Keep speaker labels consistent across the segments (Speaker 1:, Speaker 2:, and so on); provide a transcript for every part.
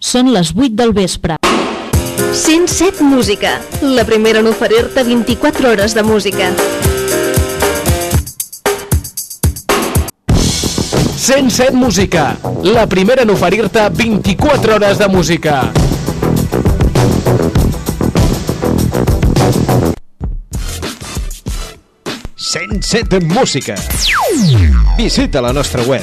Speaker 1: Són les 8 del vespre.
Speaker 2: 107 Música, la primera en oferir-te 24 hores de música.
Speaker 3: 107 Música, la primera en oferir-te 24 hores de música.
Speaker 4: de Música. Visita la nostra web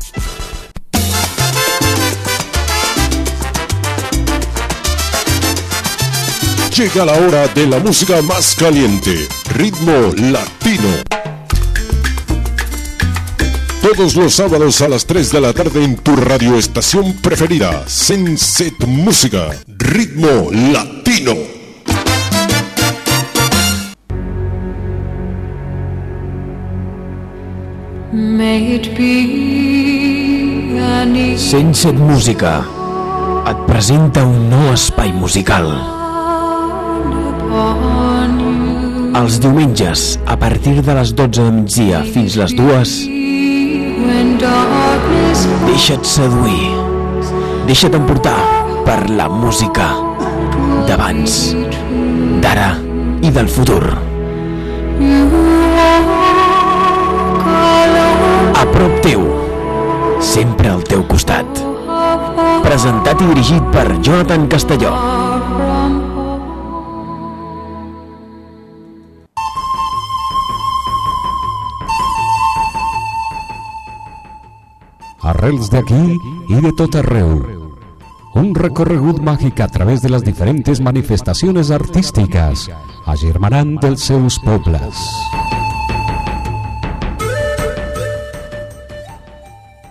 Speaker 5: Llega la hora de la música más caliente, ritmo latino. Todos los sábados a las 3 de la tarde en tu radioestación preferida, Senset Música, ritmo latino.
Speaker 3: Senset Música et presenta un nou espai musical els diumenges, a partir de les 12 de migdia fins les 2, deixa't seduir, deixa't emportar per la música d'abans, d'ara i del futur. A prop teu, sempre al teu costat. Presentat i dirigit per Jonathan Castelló.
Speaker 6: Arrels d'aquí i de tot arreu. Un recorregut màgic a través de les diferents manifestacions artístiques, agermanant dels seus pobles.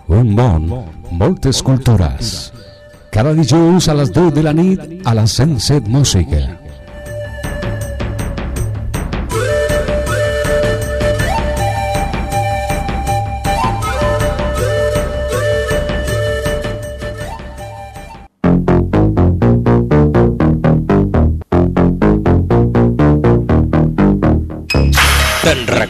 Speaker 6: Un món, moltes cultures. Cada dijous a les 10 de la nit a la 107 Música.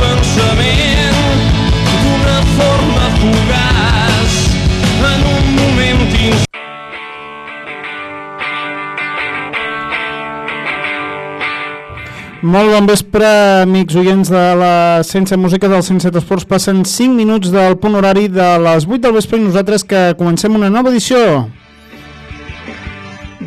Speaker 7: pensament d'una forma fugaç en un moment Molt bon vespre, amics oients de la Ciència Música del 107 Esports. Passen 5 minuts del punt horari de les 8 del vespre i nosaltres que comencem una nova edició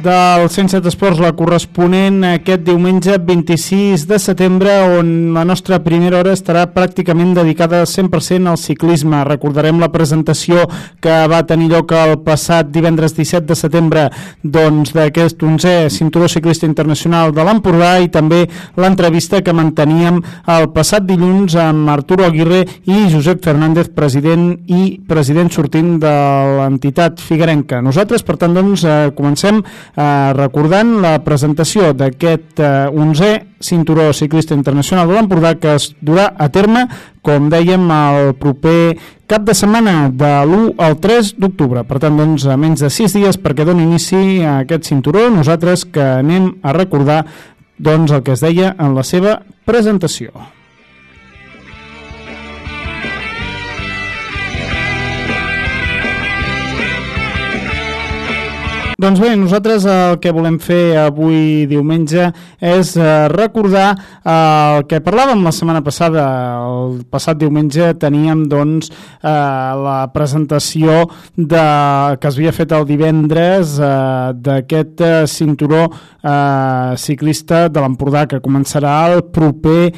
Speaker 7: del 107 Esports, la corresponent aquest diumenge 26 de setembre, on la nostra primera hora estarà pràcticament dedicada 100% al ciclisme. Recordarem la presentació que va tenir lloc el passat divendres 17 de setembre doncs, d'aquest doncs, 11è Cinturó Ciclista Internacional de l'Empordà i també l'entrevista que manteníem el passat dilluns amb Arturo Aguirre i Josep Fernández, president i president sortint de l'entitat Figuerenca. Nosaltres, per tant, doncs, eh, comencem eh, recordant la presentació d'aquest eh, 11è Cinturó Ciclista Internacional de l'Empordà que es durà a terme, com dèiem, el proper cap de setmana de l'1 al 3 d'octubre. Per tant, doncs, a menys de 6 dies perquè doni inici a aquest cinturó, nosaltres que anem a recordar doncs, el que es deia en la seva presentació. Doncs bé, nosaltres el que volem fer avui diumenge és eh, recordar eh, el que parlàvem la setmana passada. El passat diumenge teníem doncs eh, la presentació de, que es havia fet el divendres d'aquest cinturó ciclista de l'Empordà que començarà el proper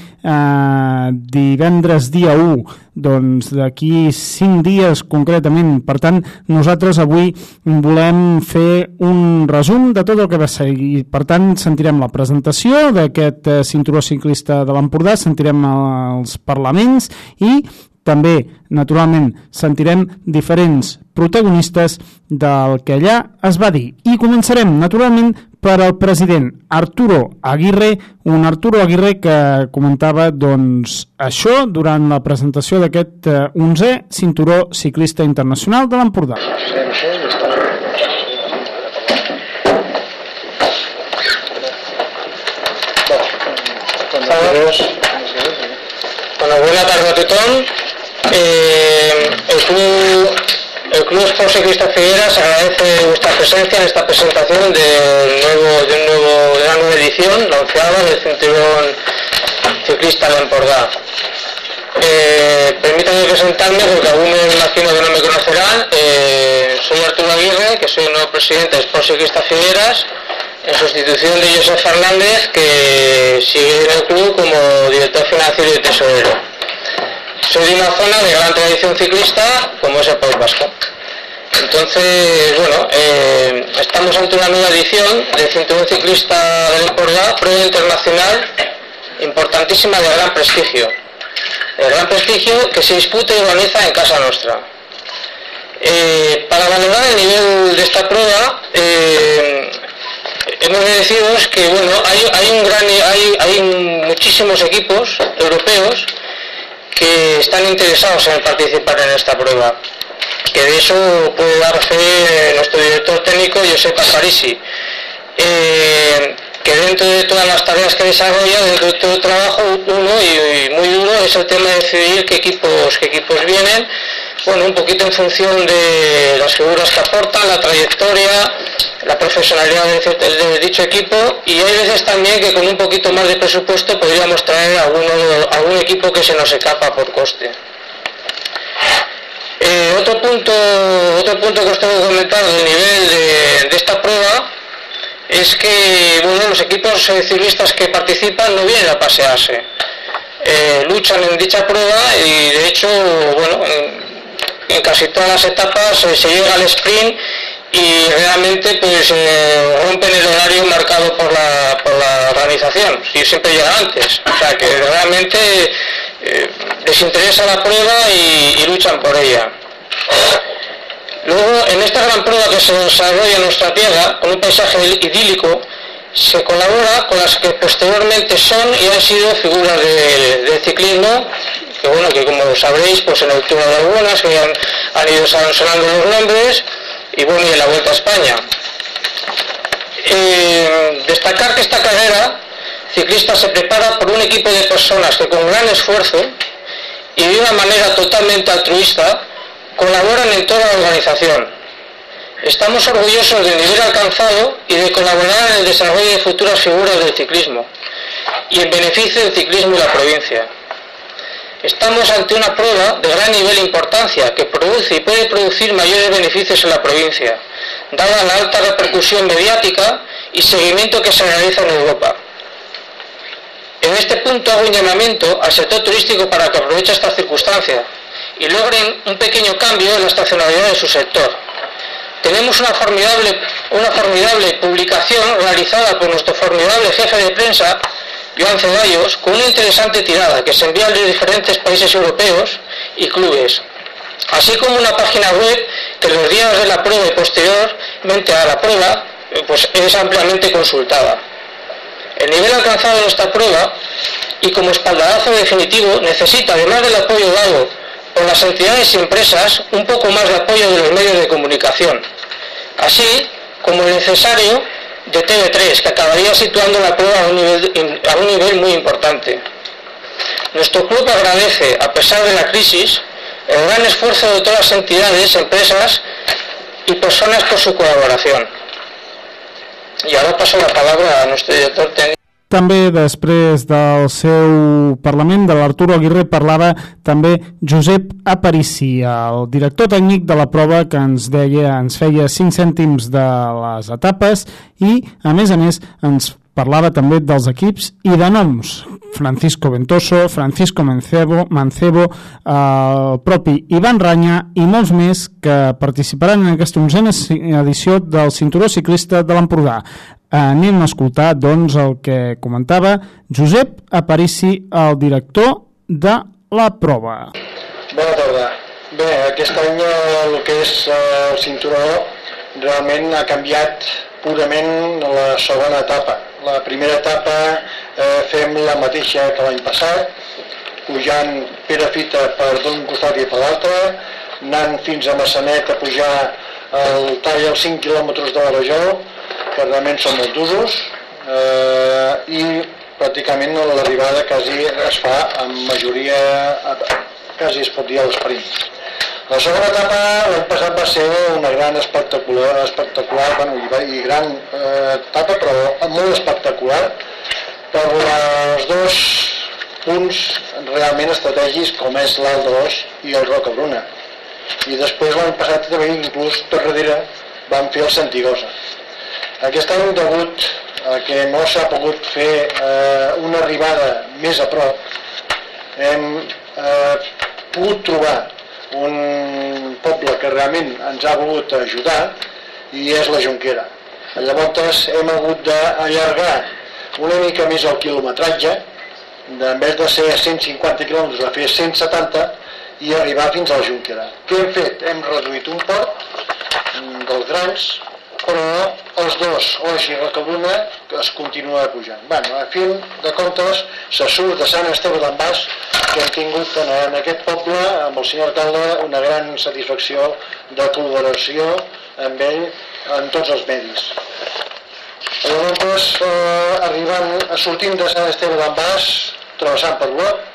Speaker 7: divendres dia 1 doncs d'aquí 5 dies concretament. Per tant, nosaltres avui volem fer un resum de tot el que va ser i per tant sentirem la presentació d'aquest eh, cinturó ciclista de l'Empordà, sentirem els parlaments i també, naturalment, sentirem diferents protagonistes del que allà es va dir. I començarem, naturalment, per al president Arturo Aguirre, un Arturo Aguirre que comentava doncs, això durant la presentació d'aquest 11è eh, cinturó ciclista internacional de l'Empordà.
Speaker 1: Bueno, buena tarde a tothom. Eh, el club el Club Sport Ciclista Figueras agradece vuestra presencia en esta presentación de, nuevo, de, una nueva edición, la del Cinturón Ciclista de Empordà. Eh, permítanme presentarme porque algunos imagino que no me conocerán. Eh, soy Arturo Aguirre, que soy el nuevo presidente de Sport Ciclista Figueras, en sustitución de José Fernández, que sigue en el club como director financiero y tesorero. Soy de una zona de gran tradición ciclista como es el País Vasco. Entonces, bueno, eh, estamos ante una nueva edición del Cinturón Ciclista del Empordà, prueba internacional importantísima de gran prestigio. De gran prestigio que se disputa y organiza en casa nuestra. Eh, para valorar el nivel de esta prueba, eh, hemos de deciros que bueno, hay, hay, un gran, hay, hay muchísimos equipos europeos que están interesados en participar en esta prueba. Que de eso puede dar fe nuestro director técnico, Josep Parisi. Eh, que dentro de todas las tareas que desarrolla, dentro de todo el trabajo, uno y, muy duro es el tema de decidir qué equipos, qué equipos vienen, bueno, un poquito en función de las figuras que aportan, la trayectoria, la profesionalidad de, dicho equipo y hay veces también que con un poquito más de presupuesto podríamos traer alguno, algún equipo que se nos escapa por coste. Eh, otro punto otro punto que os tengo que comentar nivel de, esta prueba es que bueno, los equipos ciclistas que participan no vienen a pasearse. Eh, luchan en dicha prueba y de hecho bueno en, casi todas las etapas eh, se llega al sprint y realmente pues eh, rompen el horario marcado por la, por la organización. Y siempre llega antes. O sea que realmente eh, les interesa la prueba y, luchan por ella. Luego en esta gran prueba que se desarrolla en nuestra tierra con un paisaje idílico se colabora con las que posteriormente son y han sido figuras del ciclismo que bueno que como sabréis pues en el turno de algunas que han, han ido sonando los nombres y bueno, y en la Vuelta a España. Eh, destacar que esta carrera ciclista se prepara por un equipo de personas que con gran esfuerzo y de una manera totalmente altruista colaboran en toda la organización. Estamos orgullosos del nivel alcanzado y de colaborar en el desarrollo de futuras figuras del ciclismo. y en beneficio del ciclismo y la provincia. Estamos ante una prueba de gran nivel e importancia que produce y puede producir mayores beneficios en la provincia, dada la alta repercusión mediática y seguimiento que se realiza en Europa. En este punto hago un llamamiento al sector turístico para que aproveche esta circunstancia y logren un pequeño cambio en la estacionalidad de su sector. Tenemos una formidable, una formidable publicación realizada por nuestro formidable jefe de prensa, Joan Ceballos, con una interesante tirada que se envía los diferentes países europeos y clubes, así como una página web que los días de la prueba y posteriormente a la prueba pues es ampliamente consultada. El nivel alcanzado en esta prueba y como espaldarazo definitivo necesita, además del apoyo dado por las entidades y empresas, un poco más de apoyo de los medios de comunicación, así como el necesario de TV3, que acabaría situando la prueba a un nivel, a un nivel muy importante. Nuestro club agradece, a pesar de la crisis, el gran esfuerzo de todas las entidades, empresas y personas por su colaboración. I ara passo la palabra a nostre director tècnic.
Speaker 7: També després del seu Parlament, de l'Arturo Aguirre, parlava també Josep Aparici, el director tècnic de la prova que ens deia, ens feia 5 cèntims de les etapes i, a més a més, ens parlava també dels equips i de noms. Francisco Ventoso, Francisco Mancebo, Mancebo, eh, el propi Ivan Ranya i molts més que participaran en aquesta onzena edició del Cinturó Ciclista de l'Empordà. Anem a escoltar doncs, el que comentava Josep Aparici, el director de la prova.
Speaker 8: Bona tarda. Bé, aquest any el que és el cinturó realment ha canviat purament la segona etapa. La primera etapa eh, fem la mateixa que l'any passat, pujant Perafita per d'un costat i per l'altre, anant fins a Massanet a pujar el tall als 5 quilòmetres de la Rajol, que realment són molt d'usos, eh, i pràcticament l'arribada quasi es fa amb majoria, quasi es pot dir a l'esperit. La segona etapa l'any passat va ser una gran espectacular, espectacular bueno, i, i gran eh, etapa, però molt espectacular per els dos punts realment estratègics com és l'Alt d'Oix i el Roca Bruna. I després l'any passat també inclús tot darrere vam fer el Santigosa. Aquest any degut a que no s'ha pogut fer eh, una arribada més a prop, hem eh, pogut trobar un poble que realment ens ha volgut ajudar i és la Junquera. Llavors hem hagut d'allargar una mica més el quilometratge, en vez de ser 150 km a fer 170 i arribar fins a la Junquera. Què hem fet? Hem reduït un port mm, dels grans però els dos, Oix i Rocabuna, es continua pujant. Bueno, a fin de comptes, se surt de Sant Esteve d'en Bas, que hem tingut en, en aquest poble, amb el senyor alcalde, una gran satisfacció de col·laboració amb ell en tots els medis. Llavors, eh, arribant, sortint de Sant Esteve d'en Bas, travessant per l'Ot,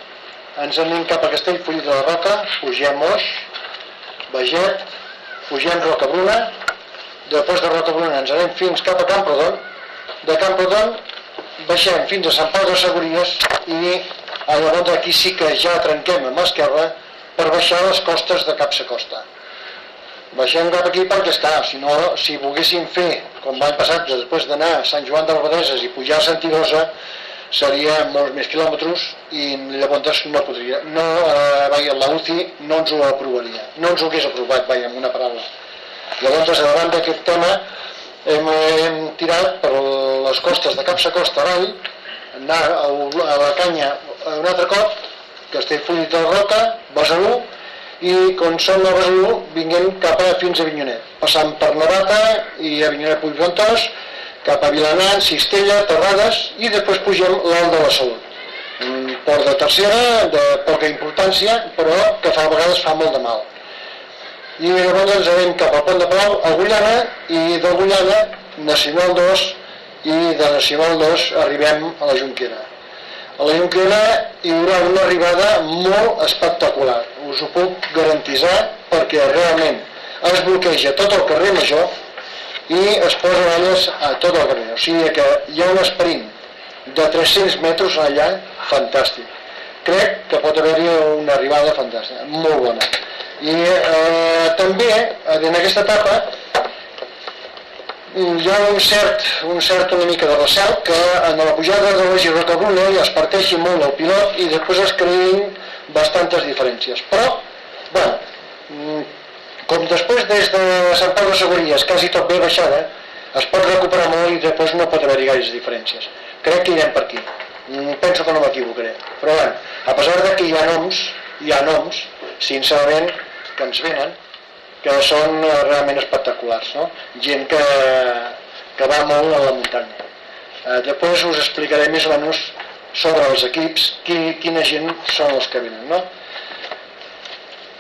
Speaker 8: ens anem cap a Castellfollit de la Roca, pugem Oix, Veget, pugem Rocabruna, després de Rocabruna ens anem fins cap a Camprodon, de Camprodon baixem fins a Sant Pau de Seguries i llavors aquí sí que ja trenquem amb l'esquerra per baixar les costes de Capsa Costa. Baixem cap aquí perquè està, si no, si volguéssim fer, com l'any passat, després d'anar a Sant Joan d'Albadeses i pujar a Santigosa, seria molts més quilòmetres i llavors no podria, no, eh, vaja, la UCI no ens ho aprovaria, no ens ho hagués aprovat, vaja, amb una paraula. Llavors, davant d'aquest tema, hem, hem tirat per les costes de Capsa Costa avall, anar a, a la canya un altre cop, Castellfollit de Roca, Besalú, i com som a Besalú, vinguem cap a fins a Vinyonet, passant per Navata i a Vinyonet Puigventós, cap a Vilanant, Cistella, Terrades, i després pugem l'Alt de la Salut. Un port de tercera, de poca importància, però que fa, a vegades fa molt de mal i llavors ens anem cap al Pont de Palau, a Gullana, i de Gullana, Nacional 2, i de Nacional 2 arribem a la Junquera. A la Junquera hi haurà una arribada molt espectacular, us ho puc garantitzar, perquè realment es bloqueja tot el carrer Major i es posa banyes a tot el carrer. O sigui que hi ha un esperint de 300 metres allà, fantàstic. Crec que pot haver-hi una arribada fantàstica, molt bona. I eh, també, en aquesta etapa, hi ha un cert, un cert una mica de recel que en la pujada de la Girocabuna ja es parteixi molt el pilot i després es creïn bastantes diferències. Però, bueno, mm, com després des de Sant Pau de Seguries quasi tot bé baixada, es pot recuperar molt i després no pot haver-hi gaires diferències. Crec que irem per aquí. Mm, Penso que no m'equivocaré. Però bueno, a pesar de que hi ha noms, hi ha noms, sincerament, que ens venen, que són eh, realment espectaculars, no? Gent que, que va molt a la muntanya. Eh, després us explicaré més o menys sobre els equips, qui, quina gent són els que venen, no?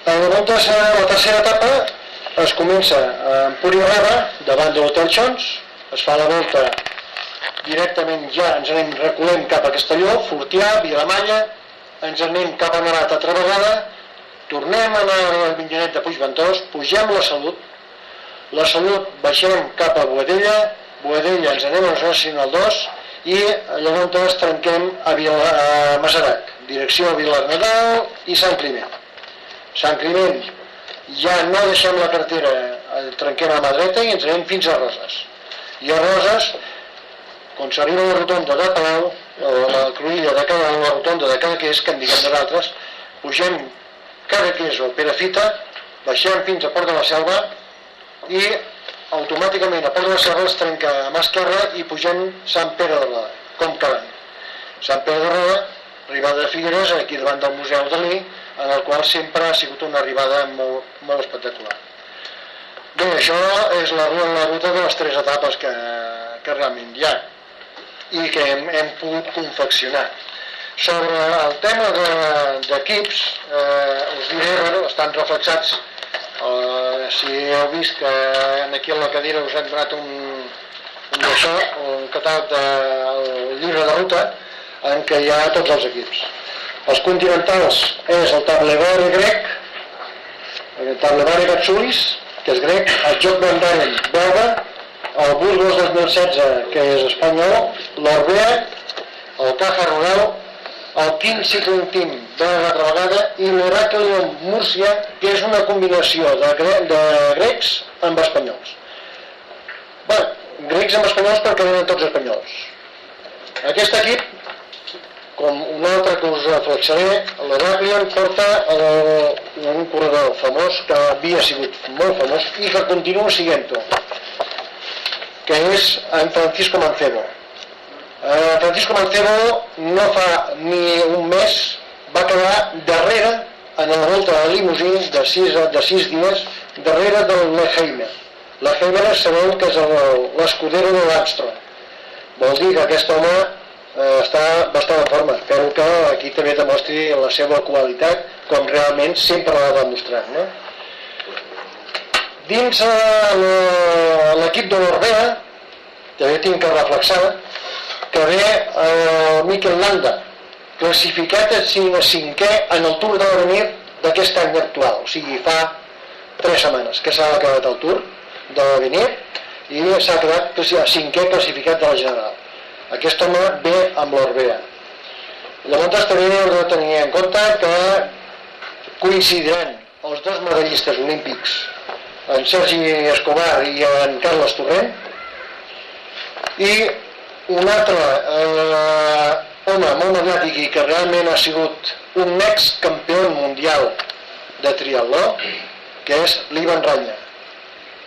Speaker 8: En la, volta, la tercera etapa es comença a Empúria Rava, davant de l'Hotel Xons, es fa la volta directament ja ens anem recolent cap a Castelló, Fortià, Vilamalla, ens anem cap a Narat altra vegada, tornem a anar a l'Avinyonet de Puigventós, pugem la Salut, la Salut baixem cap a Boadella, Boadella ens anem a la Nacional 2 i llavors trenquem a, Vila, a Masarac, direcció a Vilar Nadal i Sant Climent. Sant Climent ja no deixem la cartera, eh, trenquem a mà dreta i ens anem fins a Roses. I a Roses, quan s'arriba la rotonda de Palau, o la cruïlla de cada, la rotonda de cada que en diguem nosaltres, pugem que és o Perafita, baixem fins a Port de la Selva i automàticament a Port de la Selva es trenca a mà esquerra i pugem Sant Pere de Roda, com cada any. Sant Pere de Roda, arribada de Figueres, aquí davant del Museu Dalí, en el qual sempre ha sigut una arribada molt, molt espectacular. Bé, això és la, la ruta de les tres etapes que, que realment hi ha i que hem, hem pogut confeccionar. Sobre el tema d'equips, de, eh, us diré, bueno, estan reflexats, eh, si heu vist que aquí a la cadira us hem donat un, un d'això, un catàleg del llibre de ruta, en què hi ha tots els equips. Els continentals és el Tablevare grec, el Tablevare Gatsulis, que és grec, el Joc Bandaren belga, el Burgos 2016, que és espanyol, l'Orbea, el Caja Rural, el Cycling Team belga altra vegada i l'Heraclion Múrcia, que és una combinació de, gre de grecs amb espanyols. Bé, grecs amb espanyols perquè venen tots espanyols. Aquest equip com un altre que us reflexaré, l'Heraclion porta el, un corredor famós que havia sigut molt famós i que continua siguent-ho, que és en Francisco Mancebo. Eh, Francisco Mancebo no fa ni un mes va quedar darrere en la volta de limusín de sis, de sis dies darrere del Leheimer. Leheimer sabeu que és l'escudero de l'Armstrong. Vol dir que aquest home eh, està bastant en forma. Espero que aquí també demostri la seva qualitat com realment sempre l'ha demostrat. No? Dins eh, l'equip de l'Orbea també tinc que reflexar que ve eh, Miquel Landa classificat a cinquè en el Tour de l'Avenir d'aquest any actual, o sigui, fa tres setmanes que s'ha acabat el Tour de l'Avenir i s'ha quedat cinquè classificat de la General aquest home ve amb l'Orbea. Llavors també heu de tenir en compte que coincidiran els dos medallistes olímpics, en Sergi Escobar i en Carles Torrent, i un altre eh, home molt mediàtic i que realment ha sigut un ex-campió mundial de triatló, que és l'Ivan Ranya.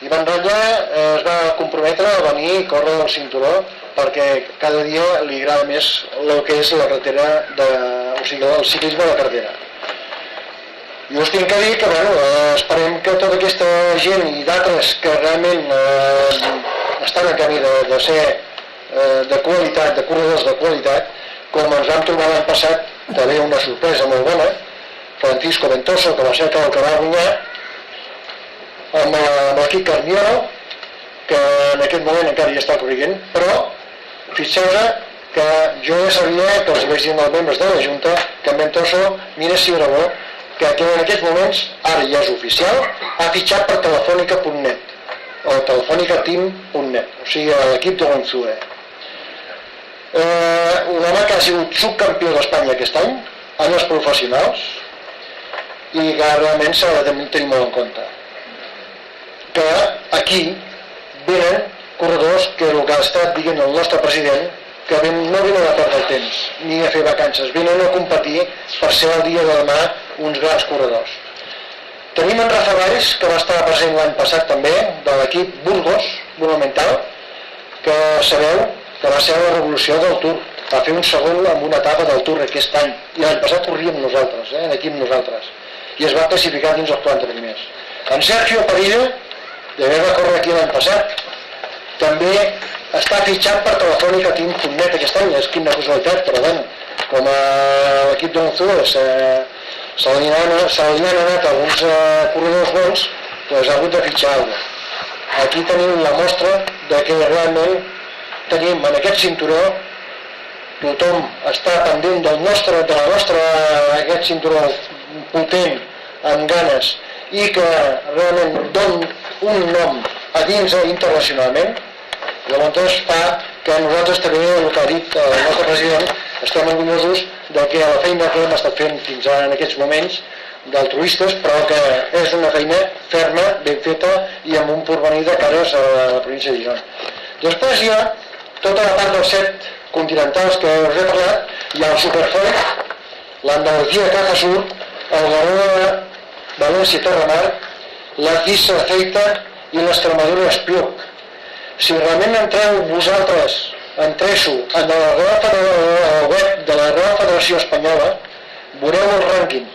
Speaker 8: Ivan Ranya eh, es va comprometre a venir i córrer el cinturó perquè cada dia li agrada més el que és la carretera, de, o sigui, el ciclisme de carretera. I us tinc que dir que bueno, eh, esperem que tota aquesta gent i d'altres que realment eh, estan en camí de, de ser eh, de qualitat, de corredors de qualitat, com ens vam trobar l'any passat, també una sorpresa molt bona, Francisco Ventoso, que va ser el que va guanyar, amb, l'equip Carniero, que en aquest moment encara hi està corrent, però fixeu-vos que jo ja sabia que els vaig dir als membres de la Junta que en Ventoso, mira si era bo, que en aquests moments, ara ja és oficial, ha fitxat per telefònica.net o telefònicateam.net, o sigui, l'equip de l'Onzue. Eh, un home que ha sigut subcampió d'Espanya aquest any, en els professionals, i que realment s'ha de tenir molt en compte. Que aquí venen corredors que el que ha estat dient el nostre president que ven, no venen a perdre el temps ni a fer vacances, venen a competir per ser el dia de demà uns grans corredors. Tenim en Rafa Valls, que va estar present l'any passat també, de l'equip Burgos, Monumental, que sabeu que va ser la revolució del Tour. Va fer un segon amb una etapa del Tour aquest any. I l'any passat corríem nosaltres, eh, en equip nosaltres. I es va classificar dins els 40 primers. En Sergio Parilla, que va córrer aquí l'any passat, també està fitxat per Telefònica Team.net aquest any, és quina casualitat, però bueno, com a l'equip d'Onzues eh, se li han anat alguns eh, corredors bons, doncs ha hagut de fitxar alguna Aquí tenim la mostra de que realment tenim en aquest cinturó tothom està pendent del nostre, de la nostra, aquest cinturó potent, amb ganes, i que realment don un nom a dins internacionalment, Llavors fa que nosaltres també, el que ha dit el nostre president, estem orgullosos de que la feina que hem estat fent fins ara en aquests moments d'altruistes, però que és una feina ferma, ben feta i amb un porvenir de cares a la província de Girona. Després hi ha tota la part dels set continentals que us he parlat, ha el Superfort, l'Andalucía Caja Sur, el Garona València Terramar, la Cissa Aceita i l'Extremadura Espiuc si realment entreu vosaltres, entresso en la Real web de la Real Federació Espanyola, veureu el rànquing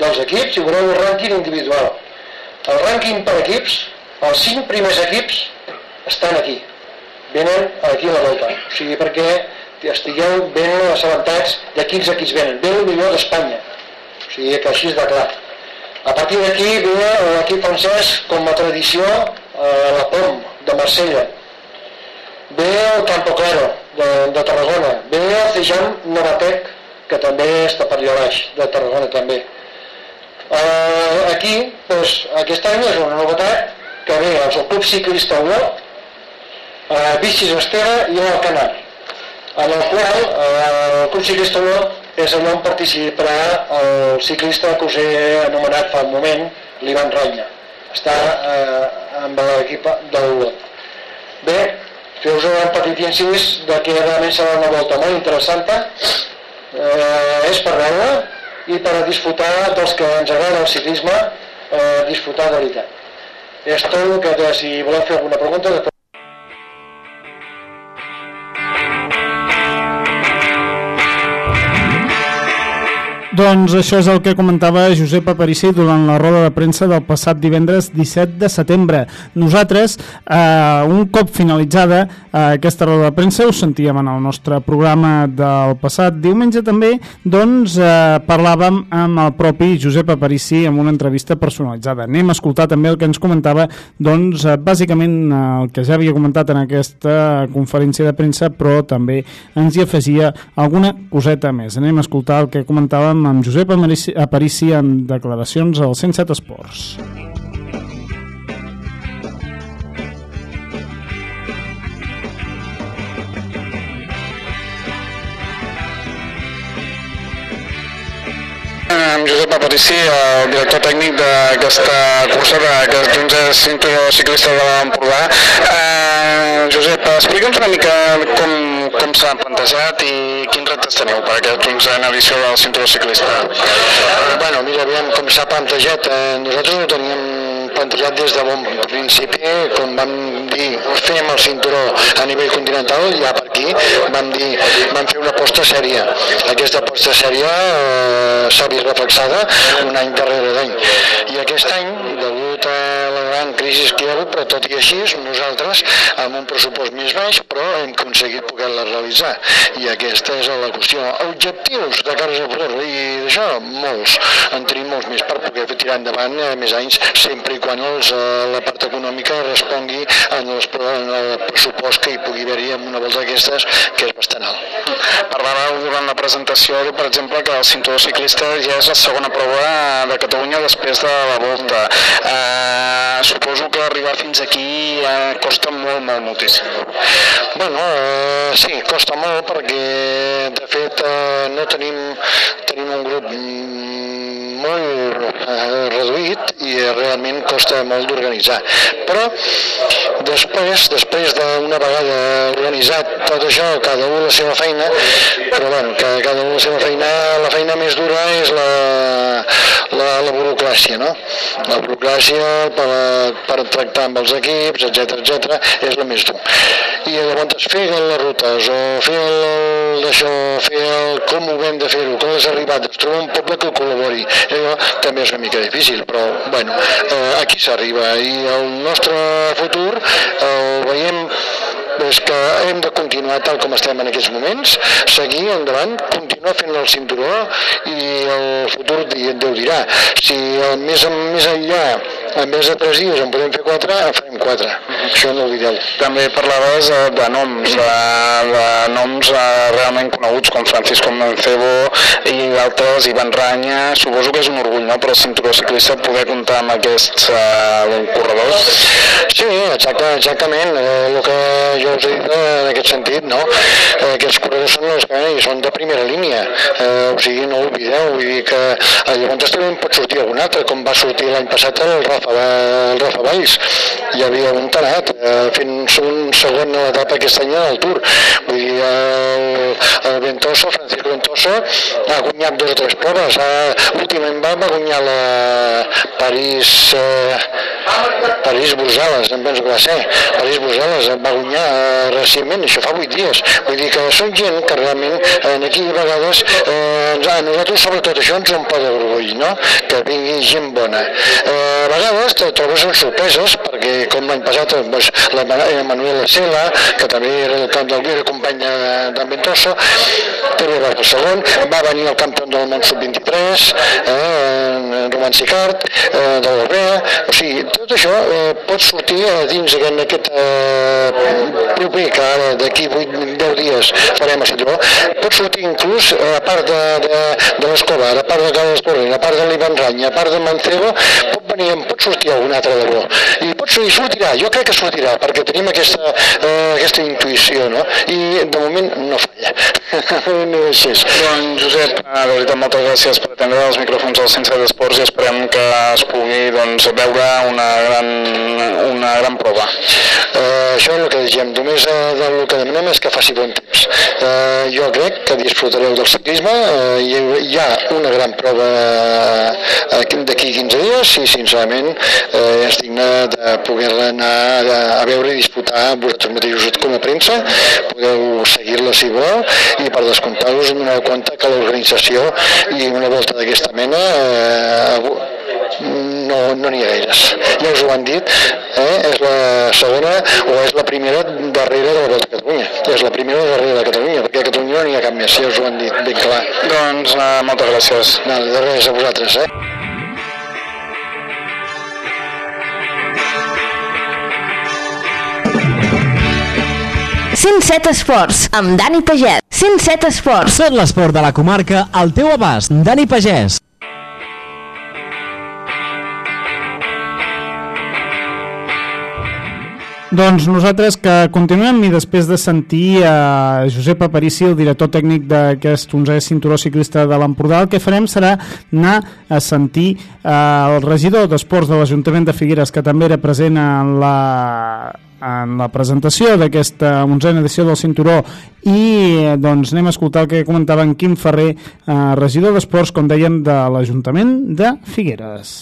Speaker 8: dels equips i veureu el rànquing individual. El rànquing per equips, els cinc primers equips estan aquí, venen aquí a la volta. O sigui, perquè estigueu ben assabentats de quins equips venen. Ve el millor d'Espanya. O sigui, que així és de clar. A partir d'aquí ve l'equip francès com a tradició a la POM de Marsella, ve el Campo Claro de, de Tarragona, ve el Cijam Novatec, que també està per allà baix, de Tarragona també. Uh, aquí, doncs, aquest any és una novetat que ve el Club Ciclista 1, uh, Bicis Esteve i el Canar, en el qual uh, el Ciclista 1 és allà on participarà el ciclista que us he anomenat fa un moment, l'Ivan Ranya. Està eh, amb l'equip del Olot. Bé, Feu-vos un petit incís de que realment serà una volta molt interessant, eh, és per veure i per a disfrutar dels que ens agrada el ciclisme, eh, disfrutar de veritat. És tot el que si voleu fer alguna pregunta...
Speaker 7: Doncs això és el que comentava Josep Aparici durant la roda de premsa del passat divendres 17 de setembre. Nosaltres, eh, un cop finalitzada eh, aquesta roda de premsa, us sentíem en el nostre programa del passat diumenge també, doncs eh, parlàvem amb el propi Josep Aparici amb una entrevista personalitzada. Anem a escoltar també el que ens comentava, doncs eh, bàsicament el que ja havia comentat en aquesta conferència de premsa, però també ens hi afegia alguna coseta més. Anem a escoltar el que comentàvem amb Josep Aparici en declaracions al 107 Esports.
Speaker 9: Amb Josep Aparici, el director tècnic d'aquesta cursa de, que doncs és cinturó ciclista de l'Empordà. Eh, Josep, explica'ns una mica com, com s'ha plantejat i quins reptes teniu per aquest onzena edició del cinturó ciclista.
Speaker 8: Bueno, mira, aviam com s'ha plantejat. Eh, nosaltres no teníem plantejat des de bon principi, com vam dir, fem el cinturó a nivell continental, ja per aquí vam dir, vam fer una aposta sèria. Aquesta aposta sèria eh, s'ha vist reflexada un any darrere d'any. I aquest any, degut a gran crisi que hi ha hagut, però tot i així, nosaltres, amb un pressupost més baix, però hem aconseguit poder-la realitzar. I aquesta és la qüestió. Objectius de cares a futur, i d'això, molts. En tenim molts més per poder tirar endavant eh, més anys, sempre i quan els, eh, la part econòmica respongui en, els, en el pressupost que hi pugui haver-hi en una volta d'aquestes, que és bastant alt.
Speaker 9: Parlàveu durant la presentació, per exemple, que el cinturó ciclista ja és la segona prova de Catalunya després de la volta. Eh, suposo que arribar fins aquí eh, costa molt, molt, moltíssim.
Speaker 10: Bueno, eh, sí, costa molt perquè de fet eh, no tenim, tenim un grup mm, molt eh, reduït i eh, realment costa molt d'organitzar. Però després, després d'una vegada organitzat tot això, cada un la seva feina, però bueno, que cada un la seva feina, la feina més dura és la, la, la burocràcia, no? La burocràcia per, per tractar amb els equips, etc etc és la més dur. I llavors fer les rutes o fer el, d'això, fer el, com ho hem de fer-ho, com les arribades, trobar un poble que col·labori, allò també és una mica difícil, però bueno, eh, aquí s'arriba. I el nostre futur el veiem és que hem de continuar tal com estem en aquests moments, seguir endavant, continuar fent el cinturó i el futur Déu dirà. Si el més, més enllà, en vez de tres dies en podem fer quatre, en farem quatre. Això no ho direu.
Speaker 9: També parlaves eh, de noms, de, de noms eh, realment coneguts com Francisco Mancebo i altres, Ivan Ranya, suposo que és un orgull no? per al cinturó ciclista poder comptar amb aquests eh, corredors.
Speaker 10: Sí, exacte, exactament, eh, el que jo us he dit en aquest sentit, no? Eh, aquests corredors són els que i són de primera línia, eh, o sigui, no ho oblideu, vull dir que eh, llavors també pot sortir algun altre, com va sortir l'any passat el Rafa, el Rafa Valls, hi havia un tarat eh, fent un segon a l'etapa aquest any al Tour, vull dir, el, el Ventoso, Francisco Ventoso, ha guanyat dos o tres proves, eh, últimament va, va guanyar la París, eh, París-Brussel·les, em penso que va ser, París-Brussel·les va guanyar eh, recentment, això fa 8 dies, vull dir que són gent que realment eh, aquí a vegades eh, a nosaltres sobretot això ens omple d'orgull, no? que vingui gent bona. Eh, a vegades te trobes amb sorpreses, perquè com l'any passat eh, doncs, la Ma- Manuel Sela, que també era el camp del era company de, Ventoso, també va ser segon, va venir el campió del món sub-23, eh, Roman Sicart, eh, de l'Orbea, o sigui, tot això eh, pot sortir eh, dins aquest, aquest eh, proper, que ara d'aquí 8-10 dies farem a Cinturó, pot sortir inclús, eh, a part de, de, de l'Escobar, a part de Carles Porrent, a part de l'Ivan Ranya, a part de Mancebo, pot venir, en pot sortir algun altre de bo. I pot sortir, sortirà, jo crec que sortirà, perquè tenim aquesta, eh, aquesta intuïció, no? I de moment no falla. no és així.
Speaker 9: Doncs Josep, de veritat moltes gràcies per atendre els micròfons del Sense d'Esports i esperem que es pugui doncs, veure una gran, una gran prova.
Speaker 10: Eh, això és el que diem, només eh, del que demanem és que faci bon temps. Eh, jo crec que disfrutareu del ciclisme, eh, hi, hi ha una gran prova eh, d'aquí 15 dies i sincerament eh, és digne de poder-la anar a, a veure i disputar vosaltres mateixos com a premsa, podeu seguir-la si voleu i per descomptar us doneu compte que l'organització i una volta d'aquesta mena eh, no no n'hi ha gaires. Ja us ho han dit, eh? és la segona o és la primera darrere de la Volta a Catalunya. És la primera darrere de Catalunya, perquè a Catalunya no n'hi ha cap més, ja us ho han dit ben clar.
Speaker 9: Doncs eh, moltes gràcies.
Speaker 10: Vale, de res a vosaltres, eh?
Speaker 2: Set Esports, amb Dani Pagès. 107 Esports.
Speaker 11: Tot l'esport de la comarca al teu abast. Dani Pagès.
Speaker 7: Doncs nosaltres que continuem i després de sentir a Josep Aparici, el director tècnic d'aquest 11è cinturó ciclista de l'Empordà, el que farem serà anar a sentir eh, el regidor d'Esports de l'Ajuntament de Figueres, que també era present en la, en la presentació d'aquesta 11a edició del cinturó i eh, doncs anem a escoltar el que comentava en Quim Ferrer, eh, regidor d'Esports, com dèiem, de l'Ajuntament de Figueres.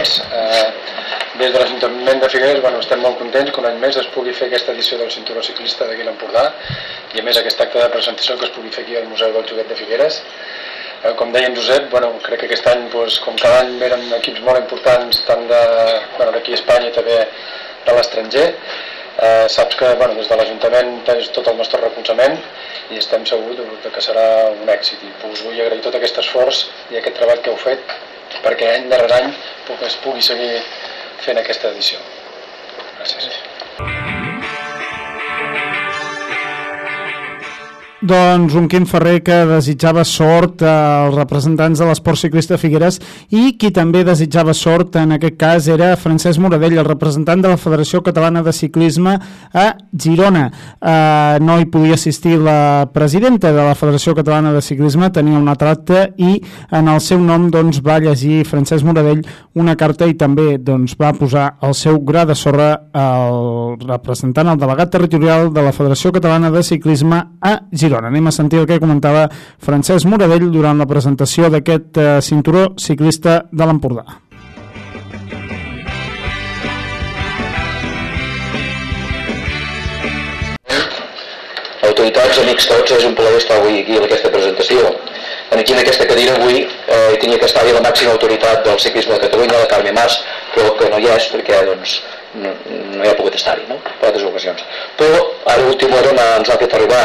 Speaker 12: tots. Eh, des de l'Ajuntament de Figueres bueno, estem molt contents que un any més es pugui fer aquesta edició del cinturó ciclista d'aquí a l'Empordà i a més aquest acte de presentació que es pugui fer aquí al Museu del Joguet de Figueres. Eh, com deia en Josep, bueno, crec que aquest any, doncs, com cada any, eren equips molt importants tant d'aquí bueno, a Espanya i també de l'estranger. Eh, saps que bueno, des de l'Ajuntament tens tot el nostre recolzament i estem segurs de, que serà un èxit i us vull agrair tot aquest esforç i aquest treball que heu fet perquè any darrere any es pugui seguir fent aquesta edició. Gràcies.
Speaker 7: Doncs un Quim Ferrer que desitjava sort als representants de l'esport ciclista Figueres i qui també desitjava sort en aquest cas era Francesc Moradell, el representant de la Federació Catalana de Ciclisme a Girona. Eh, no hi podia assistir la presidenta de la Federació Catalana de Ciclisme, tenia un altre i en el seu nom doncs, va llegir Francesc Moradell una carta i també doncs, va posar el seu gra de sorra al representant, el delegat territorial de la Federació Catalana de Ciclisme a Girona. Girona. Anem a sentir el que comentava Francesc Moradell durant la presentació d'aquest eh, cinturó ciclista de l'Empordà.
Speaker 13: Autoritats, amics tots, és un plaer estar avui aquí en aquesta presentació. Aquí en aquesta cadira avui eh, tenia que estar la màxima autoritat del ciclisme de Catalunya, la Carme Mas, però que no hi és perquè doncs, no, no hi ha pogut estar-hi, no? per altres ocasions. Però ara a última hora ens ha fet arribar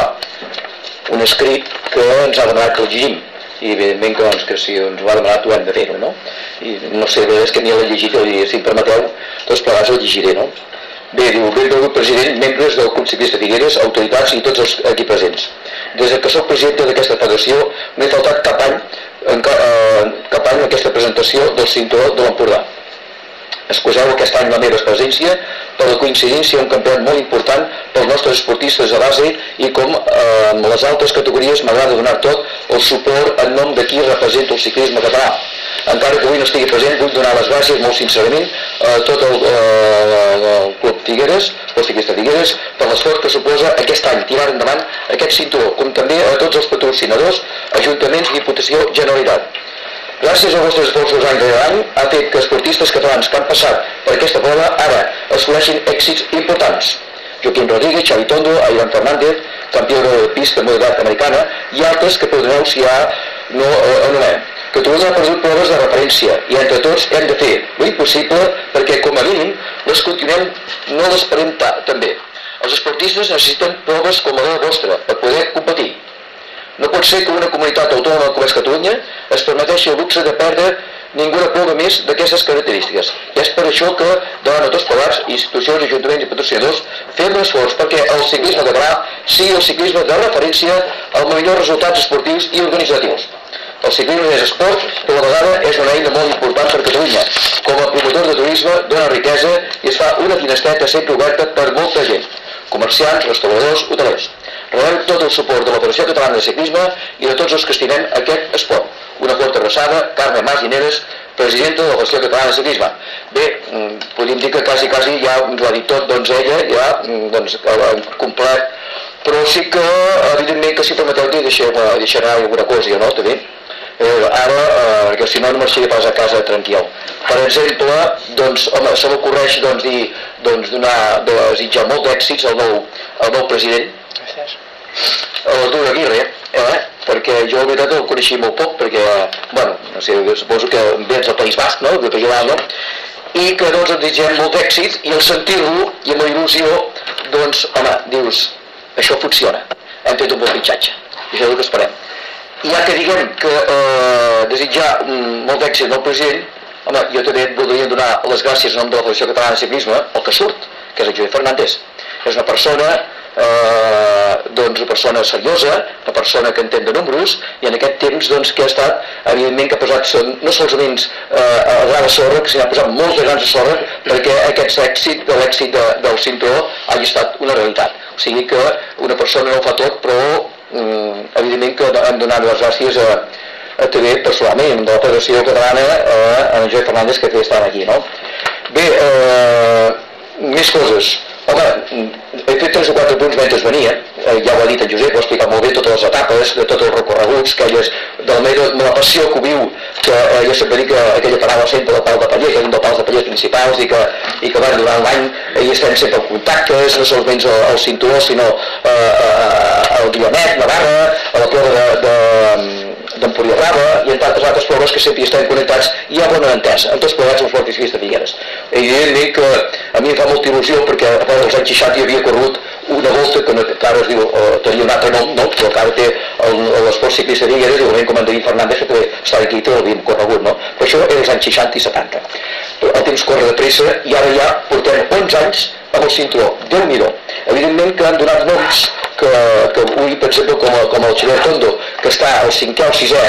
Speaker 13: un escrit que ens ha demanat que el llegim i evidentment que, doncs, que si ens ho ha demanat ho hem de fer-ho no? i no sé, és que ni l'he llegit i si em permeteu, tots plegats el llegiré no? Bé, diu, benvolgut president, membres del Club Ciclista Figueres, autoritats i tots els aquí presents. Des que sóc president d'aquesta federació, m'he faltat cap any, en, eh, cap any aquesta presentació del cinturó de l'Empordà. Excuseu aquest any la meva presència per la coincidència un campionat molt important pels nostres esportistes de base i com eh, les altres categories m'agrada donar tot el suport en nom de qui representa el ciclisme català. Encara que avui no estigui present, vull donar les gràcies molt sincerament a tot el, eh, el Club Figueres, el ciclista Figueres, per l'esforç que suposa aquest any tirar endavant aquest cinturó, com també a tots els patrocinadors, ajuntaments, Diputació, Generalitat. Gràcies als vostres esforços any rere any ha fet que esportistes catalans que han passat per aquesta prova ara assoleixin èxits importants. Joaquim Rodríguez, Xavi Tondo, Aidan Fernández, campió de pista modalitat americana i altres que perdoneu si ja no eh, anomenem. Catalunya ha perdut proves de referència i entre tots hem de fer l'impossible perquè com a mínim les continuem, no les parem també. Els esportistes necessiten proves com la vostra per poder competir. No pot ser que una comunitat autònoma com és Catalunya es permeteixi el luxe de perdre ninguna prova més d'aquestes característiques. I és per això que, davant de tots plegats, institucions, ajuntaments i patrocinadors, fem l'esforç perquè el ciclisme català sigui el ciclisme de referència als millors resultats esportius i organitzatius. El ciclisme és esport, però a vegada és una eina molt important per Catalunya. Com a promotor de turisme, dona riquesa i es fa una finestreta sempre oberta per molta gent. Comerciants, restauradors, hotelers. Rebem tot el suport de la Federació Catalana de Ciclisme i de tots els que estimem aquest esport. Una forta abraçada, Carme Mas Ineres, presidenta de la Federació Catalana de Ciclisme. Bé, mm, podríem dir que quasi, quasi ja ho ha dit tot, doncs ella ja mm, doncs, ha complet, però sí que, evidentment, que si permeteu dir, deixarà, deixarà alguna cosa, no? També. Eh, ara, eh, perquè si no, no marxaré pas a casa tranquil. Per exemple, doncs, home, se m'ocorreix doncs, dir, doncs, donar, de desitjar molt d'èxits al nou, al nou president, Gràcies. Artur Aguirre, eh? perquè jo la veritat el coneixia molt poc, perquè, bueno, no sé, suposo que vens del País Basc, no?, de País no? i que doncs ens desitgem molt d'èxit i al sentir-lo i amb la il·lusió, doncs, home, dius, això funciona, hem fet un bon pitxatge, i això és el que esperem. I ja que diguem que eh, desitjar mm, molt d'èxit al president, home, jo també voldria donar les gràcies en nom de la Federació Catalana de Ciclisme, el que surt, que és el Joan Fernández. És una persona eh, doncs una persona seriosa, una persona que entén de números, i en aquest temps doncs, que ha estat, evidentment que ha posat són, no solament eh, a gra de sorra, que s'hi ha posat molts de grans sorra perquè aquest èxit, de l'èxit de, del cinturó hagi estat una realitat. O sigui que una persona no ho fa tot, però mm, evidentment que hem donat les gràcies a, a també personalment, de la Federació Catalana, eh, en Joan Fernández, que estar aquí. No? Bé, eh, més coses. Home, he fet tres o quatre punts mentre venia, eh, ja ho ha dit en Josep, ho ha molt bé, totes les etapes, de tots els recorreguts, aquelles, de la, de la passió que viu, que eh, jo sempre dic que aquella parada sempre del Pal de Paller, que és un dels pals de Paller principals, i que, i que bueno, durant l'any eh, hi estem sempre en contacte, no solament al, al cinturó, sinó eh, eh, al Guionet, Navarra, a la prova de, de d'Empúria Rava i en tantes altres proves que sempre estem connectats i hi ha bona entesa en tots plegats els portis de Figueres. Evidentment que a mi em fa molta il·lusió perquè a part dels anys 60 hi havia corregut una volta que, no, que ara es diu, eh, tenia un altre nom, no? però que ara té l'esport ciclista de Figueres, igualment com en Fernández que està aquí i l'havíem corregut, no? però això era els anys 60 i 70. El temps corre de pressa i ara ja portem 11 anys amb el cinturó, déu nhi Evidentment que han donat noms que, que avui, per exemple, com, a, com el Xavier Tondo, que està al cinquè o sisè,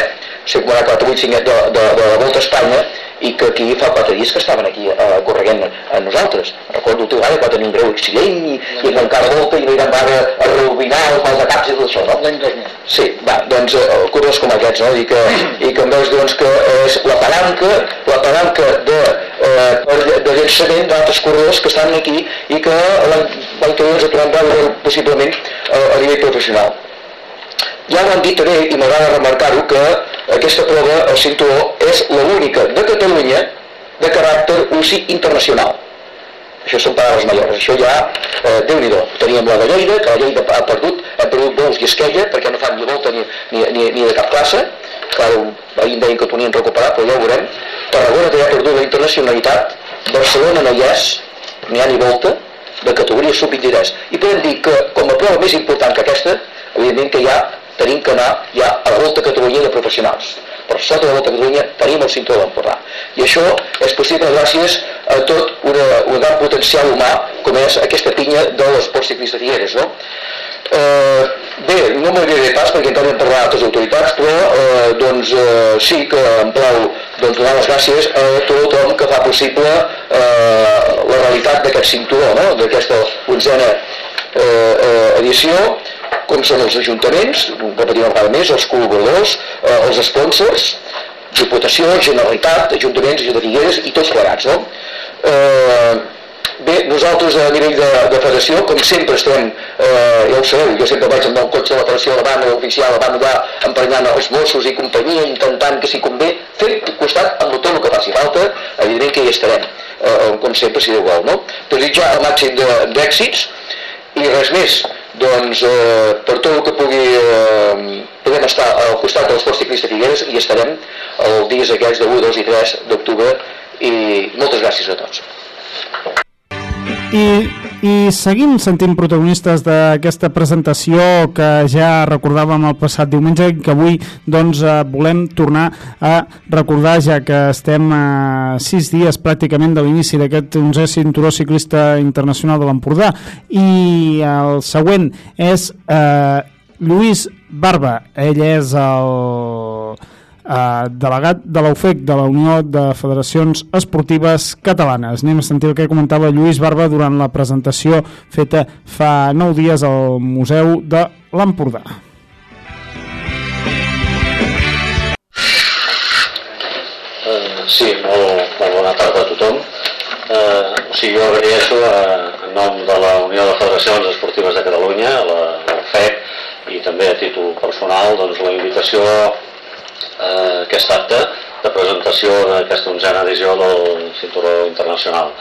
Speaker 13: 144 5 de, de, de la Volta a Espanya, i que aquí fa quatre dies que estaven aquí eh, correguent a nosaltres. Recordo el teu que va tenir un greu accident i, i encara volta i no eren va a reubinar els mal de caps i tot això, no?
Speaker 8: L'any 2000.
Speaker 13: Sí, va, doncs eh, corredors com aquests, no? I que, i que en veus doncs, que és la palanca, la palanca de, eh, de llançament d'altres corredors que estan aquí i que l'any que ve ens trobem veure possiblement eh, a nivell professional. Ja ho han dit també, i m'agrada remarcar-ho, que aquesta prova, el cinturó, és l'única de Catalunya de caràcter UCI internacional. Això són paraules majors. Això ja, eh, déu nhi Teníem la de Lleida, que la Lleida ha perdut, ha perdut Bous i Esquella, perquè no fan ni volta ni, ni, ni, ni de cap classe. Clar, ahir em deien que ho tenien recuperat, però ja ho veurem. Tarragona que ja ha perdut la internacionalitat. Barcelona no hi és, ni ha ni volta, de categoria sub-23. I podem dir que, com a prova més important que aquesta, evidentment que hi ha tenim que anar ja a la Volta a Catalunya de professionals. Per sota de la Volta a Catalunya tenim el cinturó d'Empordà. I això és possible gràcies a tot una, un gran potencial humà com és aquesta pinya de l'esport ciclista Figueres. No? Eh, bé, no m'agradaria pas perquè encara hem parlat altres autoritats, però eh, doncs, eh, sí que em plau doncs, donar les gràcies a tothom que fa possible eh, la realitat d'aquest cinturó, no? d'aquesta onzena eh, eh, edició com són els ajuntaments, repetim una vegada més, els col·laboradors, eh, els sponsors, Diputació, Generalitat, Ajuntaments, Ajuda de Figueres i tots plegats. No? Eh, bé, nosaltres a nivell de, de federació, com sempre estem, eh, ja ho sabeu, jo sempre vaig amb el cotxe de la federació de la banda oficial, la banda allà emprenyant els Mossos i companyia, intentant que si convé, fent costat amb tot el que faci falta, evidentment que hi estarem, eh, com sempre, si Déu vol. No? Desitjar el màxim d'èxits i res més doncs eh, per tot el que pugui eh, podem estar al costat de l'esport ciclista Figueres i estarem els dies aquests de 1, 2 i 3 d'octubre i moltes gràcies a tots.
Speaker 7: I, i seguim sentint protagonistes d'aquesta presentació que ja recordàvem el passat diumenge i que avui doncs, eh, volem tornar a recordar ja que estem a sis dies pràcticament de l'inici d'aquest 11è cinturó ciclista internacional de l'Empordà. I el següent és eh, Lluís Barba. Ell és el eh, delegat de l'UFEC de la Unió de Federacions Esportives Catalanes. Anem a sentir el que comentava Lluís Barba durant la presentació feta fa nou dies al Museu de l'Empordà.
Speaker 14: Uh, sí, molt, molt bona tarda a tothom. Uh, o sigui, jo agraeixo uh, en nom de la Unió de Federacions Esportives de Catalunya, la, la FEC, i també a títol personal doncs, la invitació eh, aquest acte de presentació d'aquesta onzena edició del Cinturó Internacional.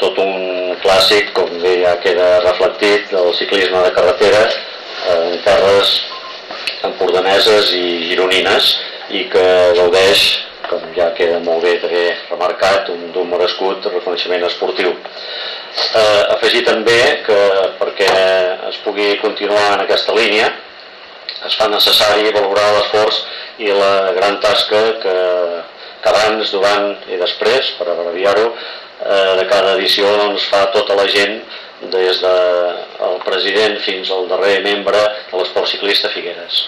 Speaker 14: Tot un clàssic, com bé ja queda reflectit, del ciclisme de carretera eh, en terres empordaneses i gironines i que gaudeix, com ja queda molt bé també remarcat, d'un merescut reconeixement esportiu. Eh, afegir també que perquè es pugui continuar en aquesta línia es fa necessari valorar l'esforç i la gran tasca que, que abans, durant i després, per abreviar-ho, eh, de cada edició doncs, fa tota la gent des del de president fins al darrer membre de l'esport ciclista Figueres.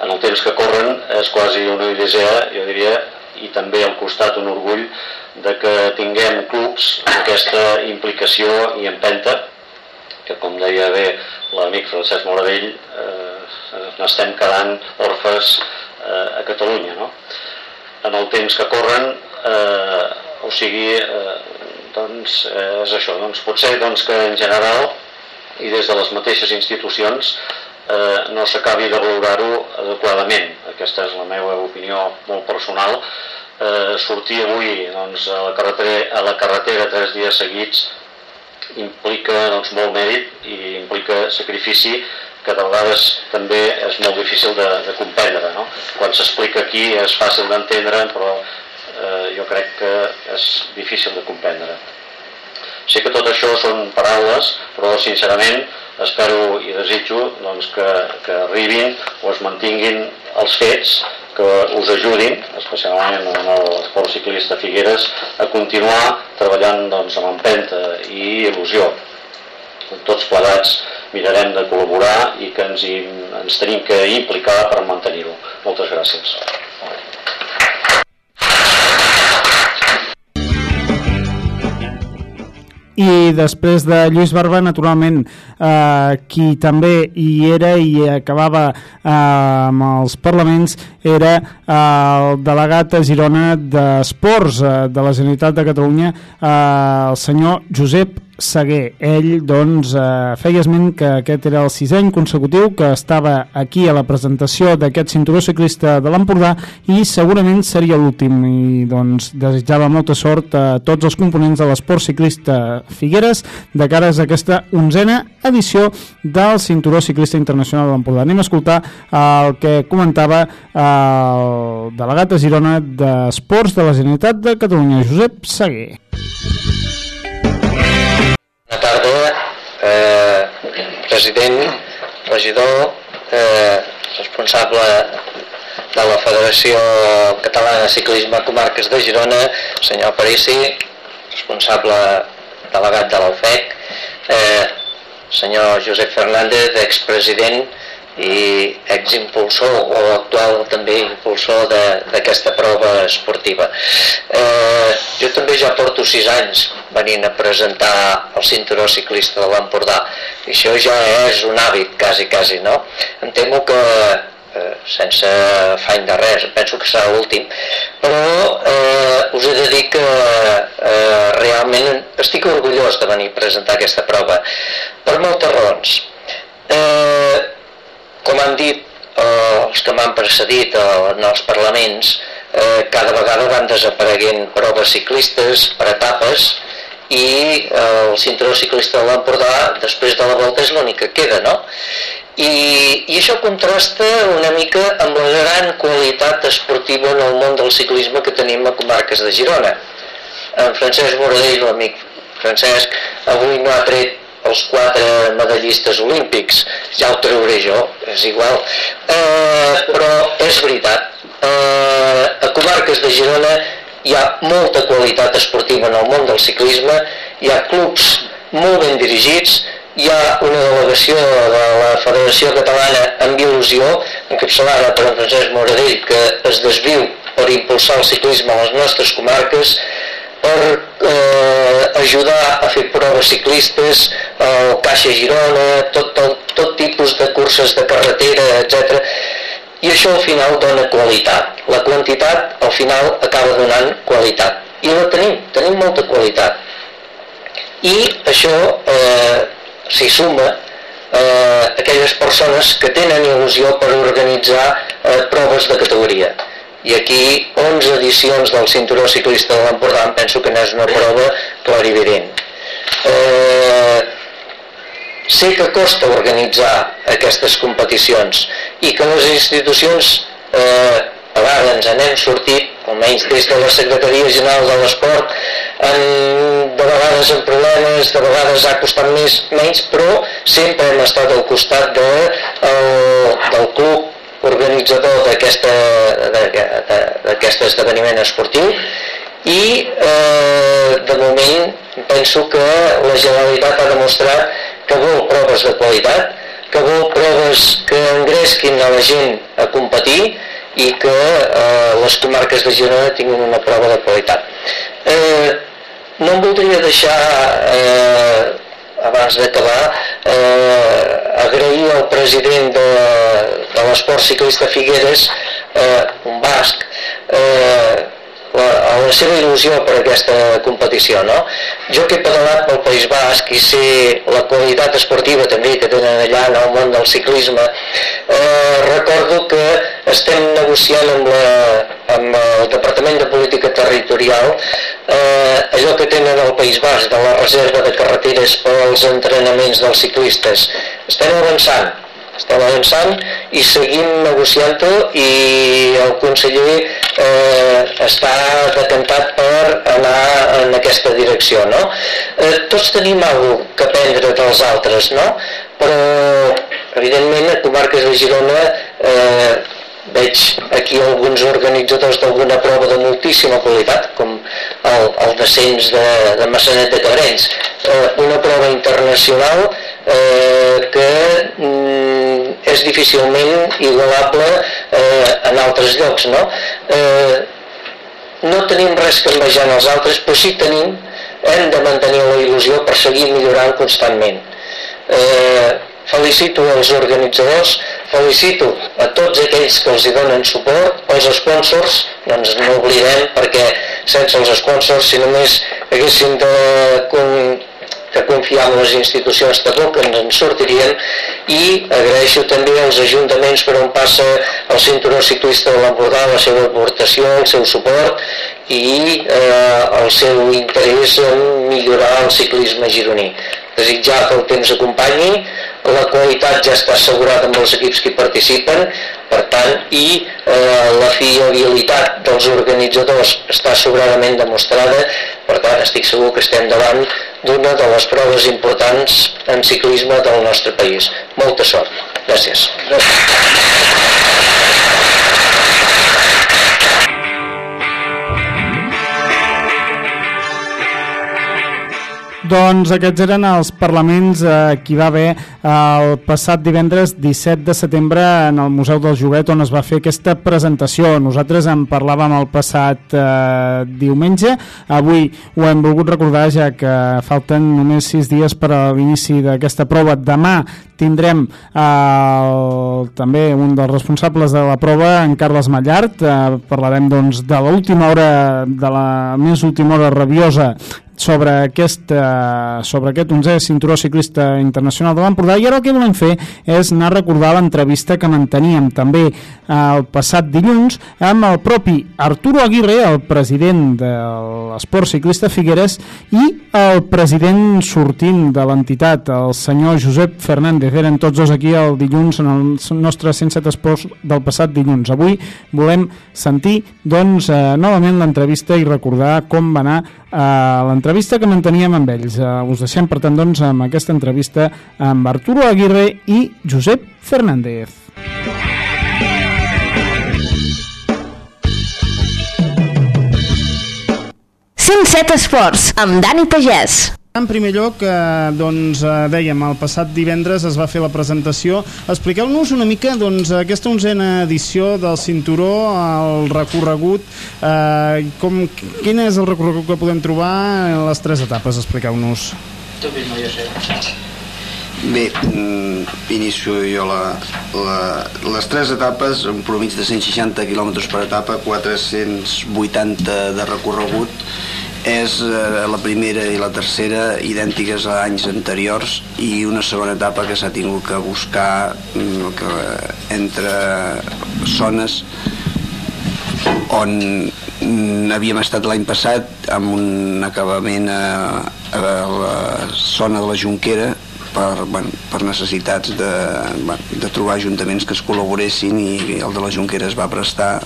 Speaker 14: En el temps que corren és quasi una idea, jo diria, i també al costat un orgull de que tinguem clubs amb aquesta implicació i empenta, que com deia bé l'amic Francesc Moradell, eh, n'estem quedant orfes eh, a Catalunya. No? En el temps que corren, eh, o sigui, eh, doncs eh, és això, doncs potser doncs, que en general i des de les mateixes institucions eh, no s'acabi de valorar-ho adequadament. Aquesta és la meva opinió molt personal. Eh, sortir avui doncs, a, la carretera, a la carretera tres dies seguits implica doncs, molt mèrit i implica sacrifici que de vegades també és molt difícil de, de comprendre. No? Quan s'explica aquí és fàcil d'entendre, però eh, jo crec que és difícil de comprendre. Sé que tot això són paraules, però sincerament espero i desitjo doncs, que, que arribin o es mantinguin els fets que us ajudin, especialment en l'esport ciclista Figueres, a continuar treballant doncs, amb empenta i il·lusió tots plegats mirarem de col·laborar i que ens, hi, ens tenim que implicar per mantenir-ho. Moltes gràcies.
Speaker 7: i després de Lluís Barba, naturalment, eh, qui també hi era i acabava eh, amb els parlaments era eh, el delegat a Girona d'Esports eh, de la Generalitat de Catalunya, eh, el senyor Josep Seguer. Ell doncs, eh, feia esment que aquest era el sisè any consecutiu que estava aquí a la presentació d'aquest cinturó ciclista de l'Empordà i segurament seria l'últim i doncs desitjava molta sort a tots els components de l'esport ciclista Figueres de cares a aquesta onzena edició del cinturó ciclista internacional de l'Empordà. Anem a escoltar el que comentava el delegat a Girona d'Esports de la Generalitat de Catalunya, Josep Seguer.
Speaker 15: Bona tarda, eh, president, regidor, eh, responsable de la Federació Catalana de Ciclisme Comarques de Girona, senyor Parisi, responsable delegat de l'UFEC, eh, senyor Josep Fernández, expresident i eximpulsor o actual també impulsor d'aquesta prova esportiva. Eh, jo també ja porto sis anys venint a presentar el cinturó ciclista de l'Empordà això ja és un hàbit quasi, quasi, no? Em temo que eh, sense afany de res, penso que serà l'últim, però eh, us he de dir que eh, realment estic orgullós de venir a presentar aquesta prova per moltes raons. Eh, com han dit eh, els que m'han precedit eh, en els parlaments, eh, cada vegada van desapareguent proves ciclistes per etapes i eh, el cinturó ciclista de l'Empordà després de la volta és l'únic que queda, no? I, I això contrasta una mica amb la gran qualitat esportiva en el món del ciclisme que tenim a comarques de Girona. En Francesc Boradell, l'amic Francesc, avui no ha tret els quatre medallistes olímpics, ja ho trauré jo, és igual, eh, però és veritat, eh, a comarques de Girona hi ha molta qualitat esportiva en el món del ciclisme, hi ha clubs molt ben dirigits, hi ha una delegació de la Federació Catalana amb il·lusió, encapçalada per en Francesc Moradell, que es desviu per impulsar el ciclisme a les nostres comarques, per eh, ajudar a fer proves ciclistes, el Caixa Girona, tot, tot, tot tipus de curses de carretera, etc. I això al final dona qualitat. La quantitat al final acaba donant qualitat. I la tenim, tenim molta qualitat. I això eh, s'hi suma eh, aquelles persones que tenen il·lusió per organitzar eh, proves de categoria. I aquí 11 edicions del cinturó ciclista de l'Empordà penso que n'és una prova clarivident. Eh, sé que costa organitzar aquestes competicions i que les institucions eh, a vegades ens n'hem sortit almenys des de la Secretaria General de l'Esport de vegades amb problemes de vegades ha costat més, menys però sempre hem estat al costat de, el, del club organitzador d'aquest esdeveniment esportiu i eh, de moment penso que la Generalitat ha demostrat que vol proves de qualitat, que vol proves que engresquin a la gent a competir i que eh, les comarques de Girona tinguin una prova de qualitat. Eh, no em voldria deixar eh, abans d'acabar, eh, agrair al president de, de l'esport ciclista Figueres, eh, un basc, eh, la, la seva il·lusió per aquesta competició. No? Jo que he pedalat pel País Basc i sé la qualitat esportiva també que tenen allà en el món del ciclisme, eh, recordo que estem negociant amb, la, amb el Departament de Política Territorial eh, allò que tenen al País Basc de la reserva de carreteres pels entrenaments dels ciclistes. Estem avançant, estem avançant i seguim negociant-ho i el conseller eh, està decantat per anar en aquesta direcció. No? Eh, tots tenim alguna que aprendre dels altres, no? però evidentment a comarques de Girona eh, veig aquí alguns organitzadors d'alguna prova de moltíssima qualitat, com el, el descens de, de Massanet de Cabrens. Eh, una prova internacional eh, que mm, és difícilment igualable eh, en altres llocs. No? Eh, no tenim res que envejar en els altres, però sí tenim, hem de mantenir la il·lusió per seguir millorant constantment. Eh, felicito els organitzadors, felicito a tots aquells que els hi donen suport, els sponsors, doncs no oblidem perquè sense els sponsors si només haguessin de, de confiar en les institucions tampoc ens en sortirien i agraeixo també als ajuntaments per on passa el cinturó ciclista de l'Empordà la seva aportació, el seu suport i eh, el seu interès en millorar el ciclisme gironí. Desitjar que el temps acompanyi la qualitat ja està assegurada amb els equips que participen per tant, i eh, la fiabilitat dels organitzadors està sobradament demostrada. Per tant, estic segur que estem davant d'una de les proves importants en ciclisme del nostre país. Molta sort. Gràcies.
Speaker 7: Doncs aquests eren els parlaments eh, que hi va haver el passat divendres 17 de setembre en el Museu del Joguet on es va fer aquesta presentació. Nosaltres en parlàvem el passat eh, diumenge, avui ho hem volgut recordar ja que falten només sis dies per a l'inici d'aquesta prova. Demà tindrem eh, també un dels responsables de la prova, en Carles Mallart, eh, parlarem doncs, de l'última hora, de la més última hora rabiosa sobre aquest, eh, sobre aquest 11è cinturó ciclista internacional de l'Empordà i ara el que volem fer és anar a recordar l'entrevista que manteníem també eh, el passat dilluns amb el propi Arturo Aguirre, el president de l'esport ciclista Figueres i el president sortint de l'entitat, el senyor Josep Fernández. Eren tots dos aquí el dilluns en el nostre 107 esports del passat dilluns. Avui volem sentir doncs, eh, novament l'entrevista i recordar com va anar a l'entrevista que manteníem amb ells. Uh, us deixem, per tant, doncs, amb aquesta entrevista amb Arturo Aguirre i Josep Fernández.
Speaker 2: set Esports, amb Dani Pagès.
Speaker 7: En primer lloc, eh, doncs, eh, dèiem, el passat divendres es va fer la presentació. Expliqueu-nos una mica doncs, aquesta onzena edició del Cinturó, el recorregut, eh, com, quin és el recorregut que podem trobar en les tres etapes? Expliqueu-nos.
Speaker 16: Bé, mm, inicio jo la, la, les tres etapes, un promig de 160 km per etapa, 480 de recorregut, és eh, la primera i la tercera idèntiques a anys anteriors i una segona etapa que s'ha tingut que buscar mm, que, entre zones on mm, havíem estat l'any passat amb un acabament a, a la zona de la Junquera per, bueno, per necessitats de, de trobar ajuntaments que es col·laboressin i el de la Junquera es va prestar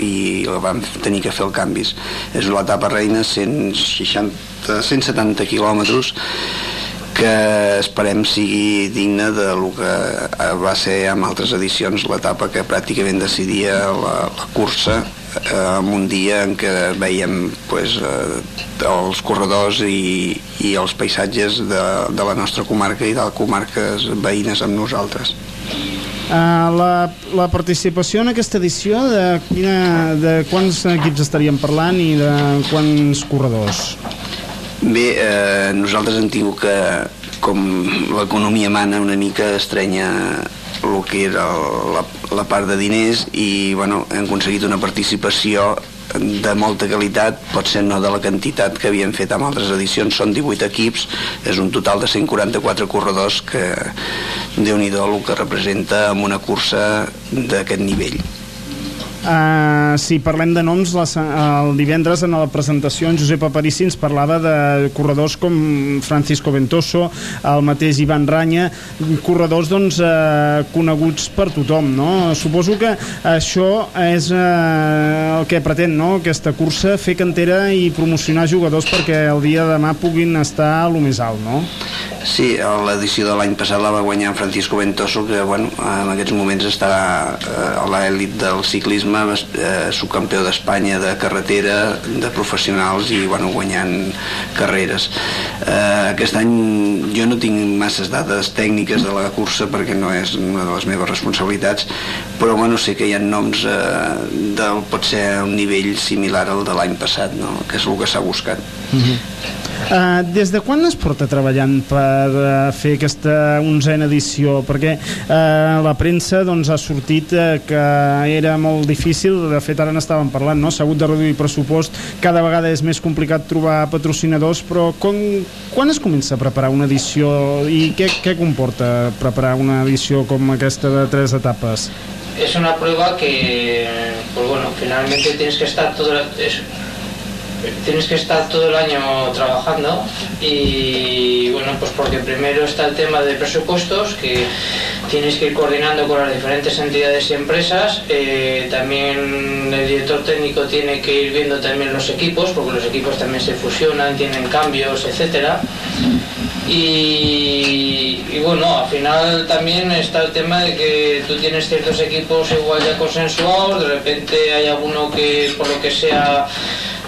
Speaker 16: i vam tenir que fer el canvis. És l'etapa reina, 160, 170 quilòmetres, que esperem sigui digna de lo que va ser amb altres edicions l'etapa que pràcticament decidia la, la cursa eh, en un dia en què veiem pues, eh, els corredors i, i els paisatges de, de la nostra comarca i de comarques veïnes amb nosaltres.
Speaker 7: Uh, la, la participació en aquesta edició de, quina, de quants equips estaríem parlant i de quants corredors?
Speaker 16: Bé, eh, nosaltres hem tingut que, com l'economia mana una mica, estrenya el que era la, la part de diners i bueno, hem aconseguit una participació de molta qualitat, pot ser no de la quantitat que havien fet amb altres edicions, són 18 equips, és un total de 144 corredors que déu nhi el que representa amb una cursa d'aquest nivell.
Speaker 7: Uh, si parlem de noms, la, el divendres en la presentació en Josep Aparici ens parlava de corredors com Francisco Ventoso, el mateix Ivan Ranya, corredors doncs, uh, coneguts per tothom. No? Suposo que això és uh, el que pretén no? aquesta cursa, fer cantera i promocionar jugadors perquè el dia de demà puguin estar a lo més alt, no?
Speaker 16: Sí, l'edició de l'any passat la va guanyar Francisco Ventoso, que bueno, en aquests moments està a l'èlit del ciclisme ciclisme, eh, subcampió d'Espanya de carretera, de professionals i bueno, guanyant carreres. Eh, aquest any jo no tinc masses dades tècniques de la cursa perquè no és una de les meves responsabilitats, però bueno, sé que hi ha noms eh, del potser un nivell similar al de l'any passat, no? que és el que s'ha buscat.
Speaker 7: Uh -huh. Uh, des de quan es porta treballant per uh, fer aquesta onzena edició? Perquè uh, la premsa doncs, ha sortit uh, que era molt difícil, de fet ara n'estàvem parlant, no? s'ha hagut de reduir pressupost, cada vegada és més complicat trobar patrocinadors, però com, quan es comença a preparar una edició i què, què comporta preparar una edició com aquesta de tres etapes?
Speaker 1: Es una prueba que, pues bueno, finalmente tienes que estar. Es, tienes que estar todo el año trabajando y bueno, pues porque primero está el tema de presupuestos que tienes que ir coordinando con las diferentes entidades y empresas, eh, también el director técnico tiene que ir viendo también los equipos, porque los equipos también se fusionan, tienen cambios, etcétera. Y, y, bueno, al final también está el tema de que tú tienes ciertos equipos igual ya consensuados, de repente hay alguno que por lo que sea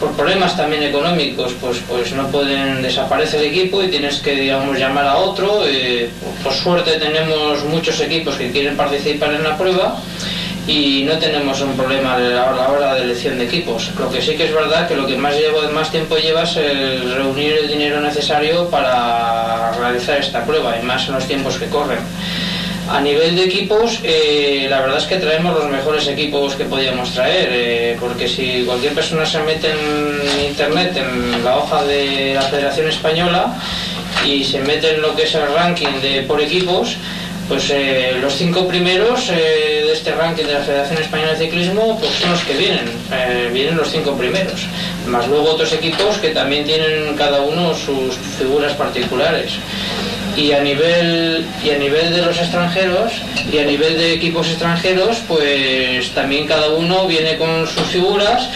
Speaker 1: por problemas también económicos, pues, pues no pueden desaparecer el equipo y tienes que, digamos, llamar a otro. Eh, por suerte tenemos muchos equipos que quieren participar en la prueba y no tenemos un problema a la hora de elección de equipos. Lo que sí que es verdad que lo que más, llevo, más tiempo lleva es el reunir el dinero necesario para realizar esta prueba, y más en los tiempos que corren. A nivel de equipos, eh, la verdad es que traemos los mejores equipos que podíamos traer, eh, porque si cualquier persona se mete en internet, en la hoja de la Federación Española, y se mete en lo que es el ranking de por equipos, pues eh, los cinco primeros de este ranking de la Federación Española de Ciclismo pues son los que vienen, vienen los cinco primeros, más luego otros equipos que también tienen cada uno sus figuras particulares y a nivel y a nivel de los extranjeros y a nivel de equipos extranjeros pues también cada uno viene con sus figuras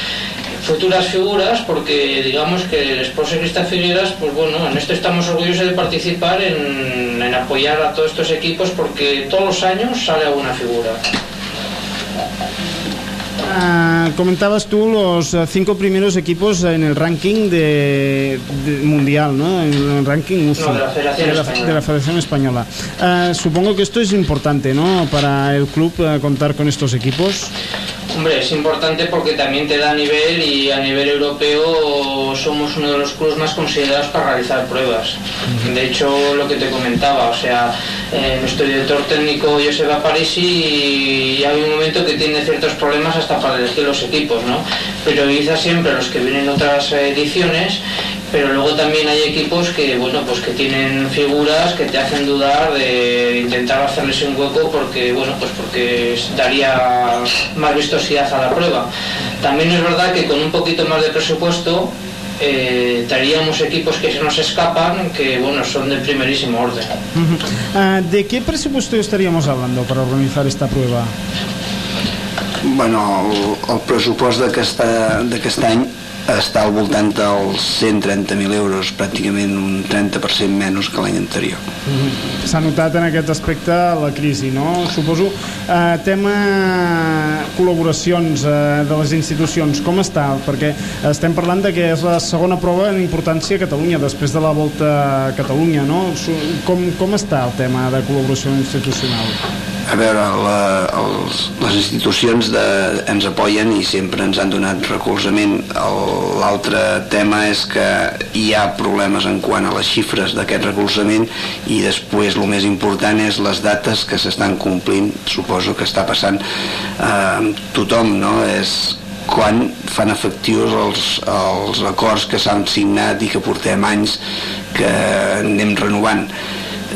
Speaker 1: futuras figuras porque digamos que el Sport Ciclista Figueras pues bueno en esto estamos orgullosos de participar en, en apoyar a todos estos equipos porque todos los años sale alguna figura
Speaker 7: Uh, comentabas tú los uh, cinco primeros equipos en el ranking de, de mundial, ¿no? En el ranking
Speaker 1: UCI, no, de, la Federación
Speaker 7: de, la,
Speaker 1: Española.
Speaker 7: de la Federación Española. Uh, supongo que esto es importante, ¿no? Para el club contar con estos equipos.
Speaker 1: Hombre, es importante porque también te da nivel y a nivel europeo somos uno de los clubes más considerados para realizar pruebas. De hecho, lo que te comentaba, o sea, eh, nuestro director técnico Joseba Parisi y hay un momento que tiene ciertos problemas hasta para elegir los equipos, ¿no? Prioriza siempre los que vienen en otras ediciones pero luego también hay equipos que bueno pues que tienen figuras que te hacen dudar de intentar hacerles un hueco porque bueno pues porque daría más vistosidad a la prueba. También es verdad que con un poquito más de presupuesto eh, traeríamos equipos que se nos escapan que bueno son de primerísimo orden.
Speaker 7: Uh, ¿de qué presupuesto estaríamos hablando para organizar esta prueba?
Speaker 16: Bueno, el, el pressupost d'aquest any està al voltant dels 130.000 euros, pràcticament un 30% menys que l'any anterior.
Speaker 7: Mm -hmm. S'ha notat en aquest aspecte la crisi, no? Suposo. Eh, tema col·laboracions eh, de les institucions, com està? Perquè estem parlant de que és la segona prova en importància a Catalunya, després de la volta a Catalunya, no? Com, com està el tema de col·laboració institucional?
Speaker 16: A veure, la, els, les institucions de, ens apoyen i sempre ens han donat recolzament. L'altre tema és que hi ha problemes en quant a les xifres d'aquest recolzament i després el més important és les dates que s'estan complint, suposo que està passant eh, tothom, no? És quan fan efectius els, els acords que s'han signat i que portem anys que anem renovant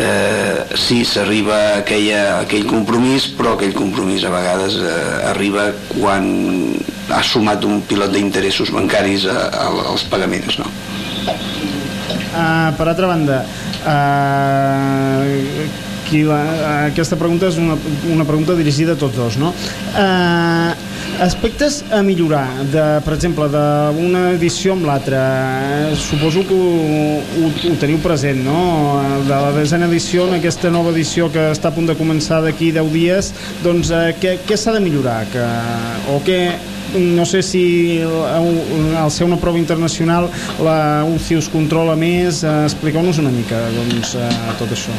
Speaker 16: eh, sí, s'arriba a aquella, a aquell compromís, però aquell compromís a vegades eh, arriba quan ha sumat un pilot d'interessos bancaris a, a, als pagaments. No?
Speaker 7: Uh, per altra banda, uh, qui la, aquesta pregunta és una, una pregunta dirigida a tots dos, no? Uh, Aspectes a millorar, de, per exemple, d'una edició amb l'altra, eh, suposo que ho, ho, ho teniu present, no? De la desena edició, en aquesta nova edició que està a punt de començar d'aquí 10 dies, doncs eh, què, què s'ha de millorar? Que, o què, no sé si al, ser una prova internacional la UCI us controla més, eh, expliqueu-nos una mica doncs, eh, tot això.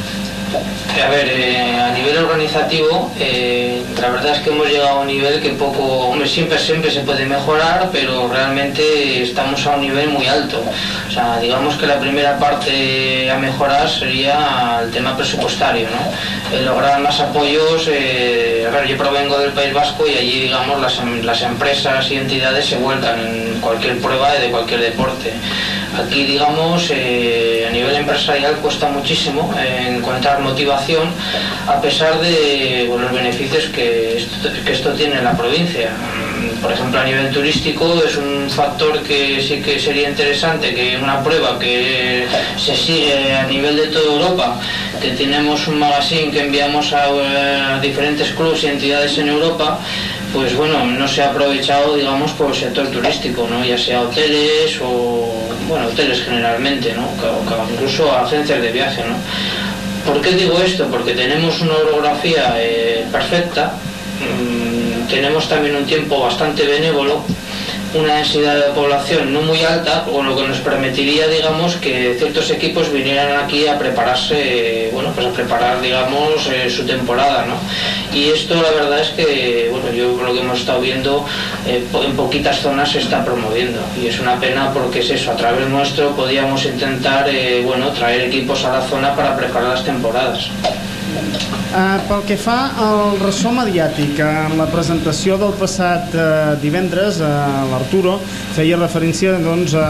Speaker 1: A ver, eh, a nivel organizativo, eh, la verdad es que hemos llegado a un nivel que poco, hombre, siempre, siempre se puede mejorar, pero realmente estamos a un nivel muy alto. O sea, digamos que la primera parte a mejorar sería el tema presupuestario, ¿no? Lograr más apoyos, eh, a ver, yo provengo del País Vasco y allí, digamos, las, em- las empresas y entidades se vuelcan en cualquier prueba de cualquier deporte. Aquí, digamos, eh, a nivel empresarial cuesta muchísimo eh, encontrar motivación a pesar de bueno, los beneficios que esto, que esto tiene en la provincia. Mm, Por ejemplo, a nivel turístico es un factor que sí que sería interesante que una prueba que se sigue a nivel de toda Europa, que tenemos un magazine que enviamos a, eh, diferentes clubes y entidades en Europa, pues bueno, no se ha aprovechado, digamos, por el sector turístico, ¿no? Ya sea hoteles o, bueno, hoteles generalmente, ¿no? Incluso agencias de viaje, ¿no? ¿Por qué digo esto? Porque tenemos una orografía eh, perfecta, mm, tenemos también un tiempo bastante benévolo, una densidad de población no muy alta, con lo que nos permitiría, digamos, que ciertos equipos vinieran aquí a prepararse, bueno, pues a preparar, digamos, eh, su temporada, ¿no? Y esto, la verdad es que, bueno, yo lo que hemos estado viendo, eh, en poquitas zonas se está promoviendo. Y es una pena porque es eso, a través nuestro podíamos intentar, eh, bueno, traer equipos a la zona para preparar las temporadas.
Speaker 7: Uh, pel que fa al ressò mediàtic, en la presentació del passat uh, divendres, uh, l'Arturo feia referència doncs, a,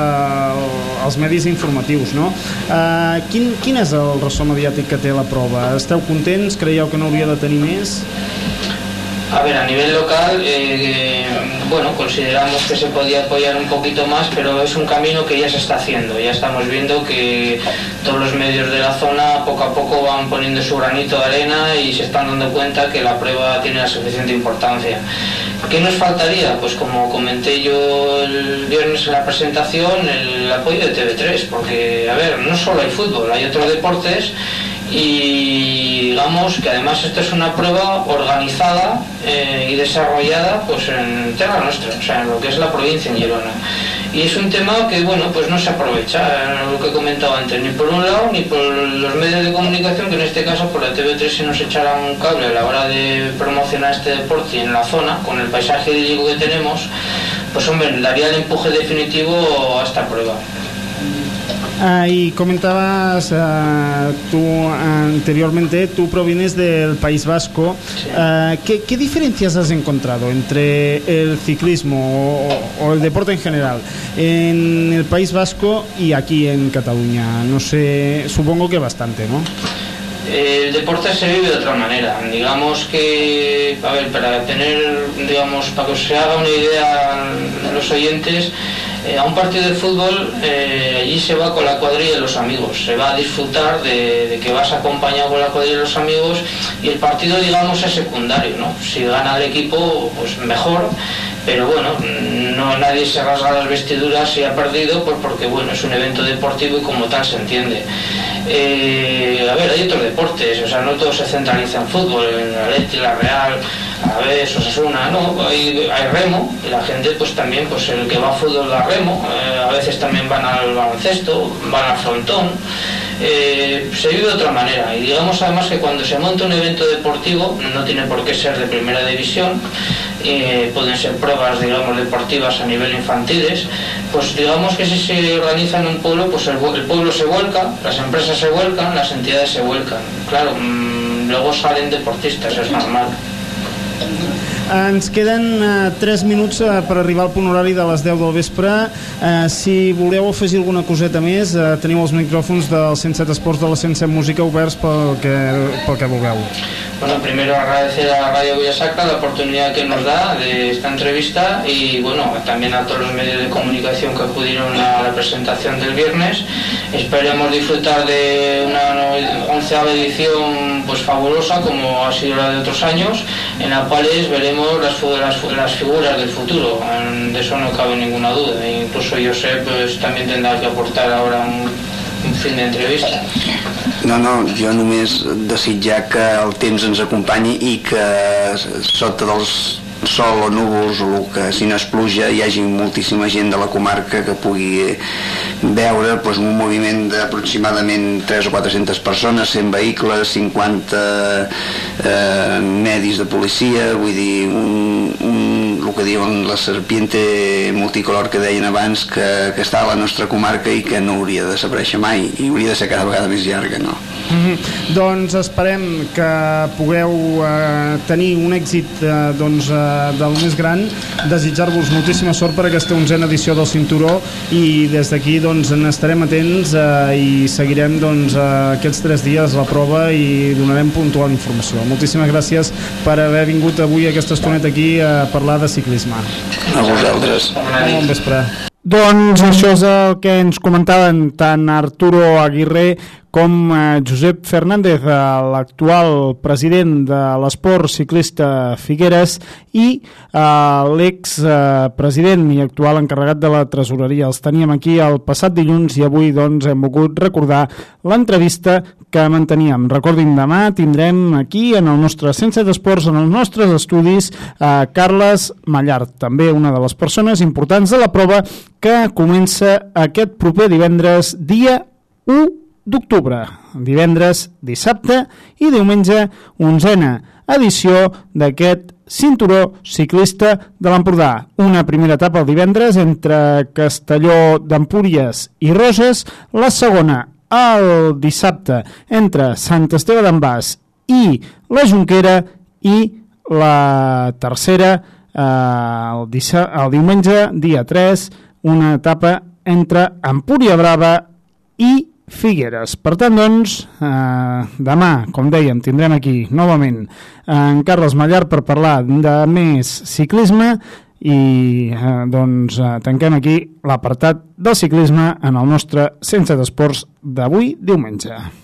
Speaker 7: als medis informatius. No? Uh, quin, quin és el ressò mediàtic que té la prova? Esteu contents? Creieu que no hauria de tenir més?
Speaker 1: A ver, a nivel local, eh, bueno, consideramos que se podía apoyar un poquito más, pero es un camino que ya se está haciendo. Ya estamos viendo que todos los medios de la zona poco a poco van poniendo su granito de arena y se están dando cuenta que la prueba tiene la suficiente importancia. ¿Qué nos faltaría? Pues como comenté yo el viernes en la presentación, el apoyo de TV3, porque, a ver, no solo hay fútbol, hay otros deportes y digamos que además esto es una prueba organizada eh, y desarrollada pues en tierra nuestra, o sea, en lo que es la provincia en Girona. Y es un tema que bueno pues no se aprovecha, eh, lo que he comentado antes, ni por un lado ni por los medios de comunicación, que en este caso por la TV3 se nos echara un cable a la hora de promocionar este deporte en la zona, con el paisaje idílico que tenemos, pues hombre, daría el empuje definitivo a esta prueba.
Speaker 7: Ah, y comentabas ah, tú anteriormente, tú provienes del País Vasco. Ah, ¿qué, qué diferencias has encontrado entre el ciclismo o, o el deporte en general en el País Vasco y aquí en Cataluña? No sé, supongo que bastante, ¿no?
Speaker 1: El deporte se vive de otra manera. Digamos que, a ver, para tener, digamos, para que se haga una idea los oyentes, eh, a un partido de fútbol eh, allí se va con la cuadrilla de los amigos, se va a disfrutar de, que vas acompañado con la cuadrilla de los amigos y el partido, digamos, es secundario, ¿no? Si gana el equipo, pues mejor, pero bueno, no nadie se rasga las vestiduras si ha perdido, pues porque bueno, es un evento deportivo y como tal se entiende. Eh, a ver, hay otros deportes, o sea, no todo se centraliza en fútbol, en la Leti, la Real, a ver, Osasuna, no, hay, remo, y la gente pues también, pues el que va a fútbol va a remo, eh, a veces también van al baloncesto, van al frontón, eh, se vive de otra manera y digamos además que cuando se monta un evento deportivo no tiene por qué ser de primera división eh, pueden ser pruebas digamos deportivas a nivel infantiles pues digamos que si se organiza en un pueblo pues el, el pueblo se vuelca las empresas se vuelcan las entidades se vuelcan. Claro mm, luego salen deportistas es normal
Speaker 7: Ens queden eh, 3 minuts eh, per arribar al punt horari de les 10 del vespre. Eh, si voleu afegir alguna coseta més, eh, teniu els micròfons del 107 Esports de la 107 Música oberts pel que, pel que vulgueu.
Speaker 1: Bueno, primero agradecer a Radio Villasacra la oportunidad que nos da de esta entrevista y bueno, también a todos los medios de comunicación que acudieron a la presentación del viernes. Esperemos disfrutar de una onceava edición pues fabulosa como ha sido la de otros años, en la cual veremos las, las, las, figuras del futuro, de eso no cabe ninguna duda. E incluso Josep pues, también tendrá que aportar ahora un, un fin d'entrevista.
Speaker 16: No, no, jo només desitjar que el temps ens acompanyi i que sota dels sol o núvols o el que si no és pluja hi hagi moltíssima gent de la comarca que pugui veure doncs, un moviment d'aproximadament 3 o 400 persones, 100 vehicles, 50 eh, medis de policia, vull dir un, un, el que diuen la serpiente multicolor que deien abans que, que està a la nostra comarca i que no hauria de desaparèixer mai i hauria de ser cada vegada més llarga, no?
Speaker 7: Mm -hmm. Doncs esperem que pugueu eh, tenir un èxit eh, doncs, eh, del més gran desitjar-vos moltíssima sort per aquesta onzena edició del Cinturó i des d'aquí doncs n'estarem atents eh, i seguirem doncs eh, aquests tres dies la prova i donarem puntual informació. Moltíssimes gràcies per haver vingut avui aquesta estoneta aquí a parlar de ciclisme.
Speaker 16: A vosaltres.
Speaker 7: Bon vespre. Doncs això és el que ens comentaven tant Arturo Aguirre com eh, Josep Fernández, eh, l'actual president de l'esport ciclista Figueres i eh, l'ex-president i actual encarregat de la tresoreria. Els teníem aquí el passat dilluns i avui doncs, hem volgut recordar l'entrevista que manteníem. Recordin, demà tindrem aquí en el nostre Sense d'Esports, en els nostres estudis, eh, Carles Mallart, també una de les persones importants de la prova que comença aquest proper divendres dia 1 d'octubre, divendres, dissabte i diumenge, onzena edició d'aquest cinturó ciclista de l'Empordà. Una primera etapa el divendres entre Castelló d'Empúries i Roses, la segona el dissabte entre Sant Esteve d'en Bas i la Junquera i la tercera eh, el, el diumenge, dia 3, una etapa entre Empúria Brava i Figueres. Per tant, doncs, eh, demà, com dèiem, tindrem aquí novament en Carles Mallar per parlar de més ciclisme i eh, doncs eh, tanquem aquí l'apartat del ciclisme en el nostre Sense d'Esports d'avui diumenge.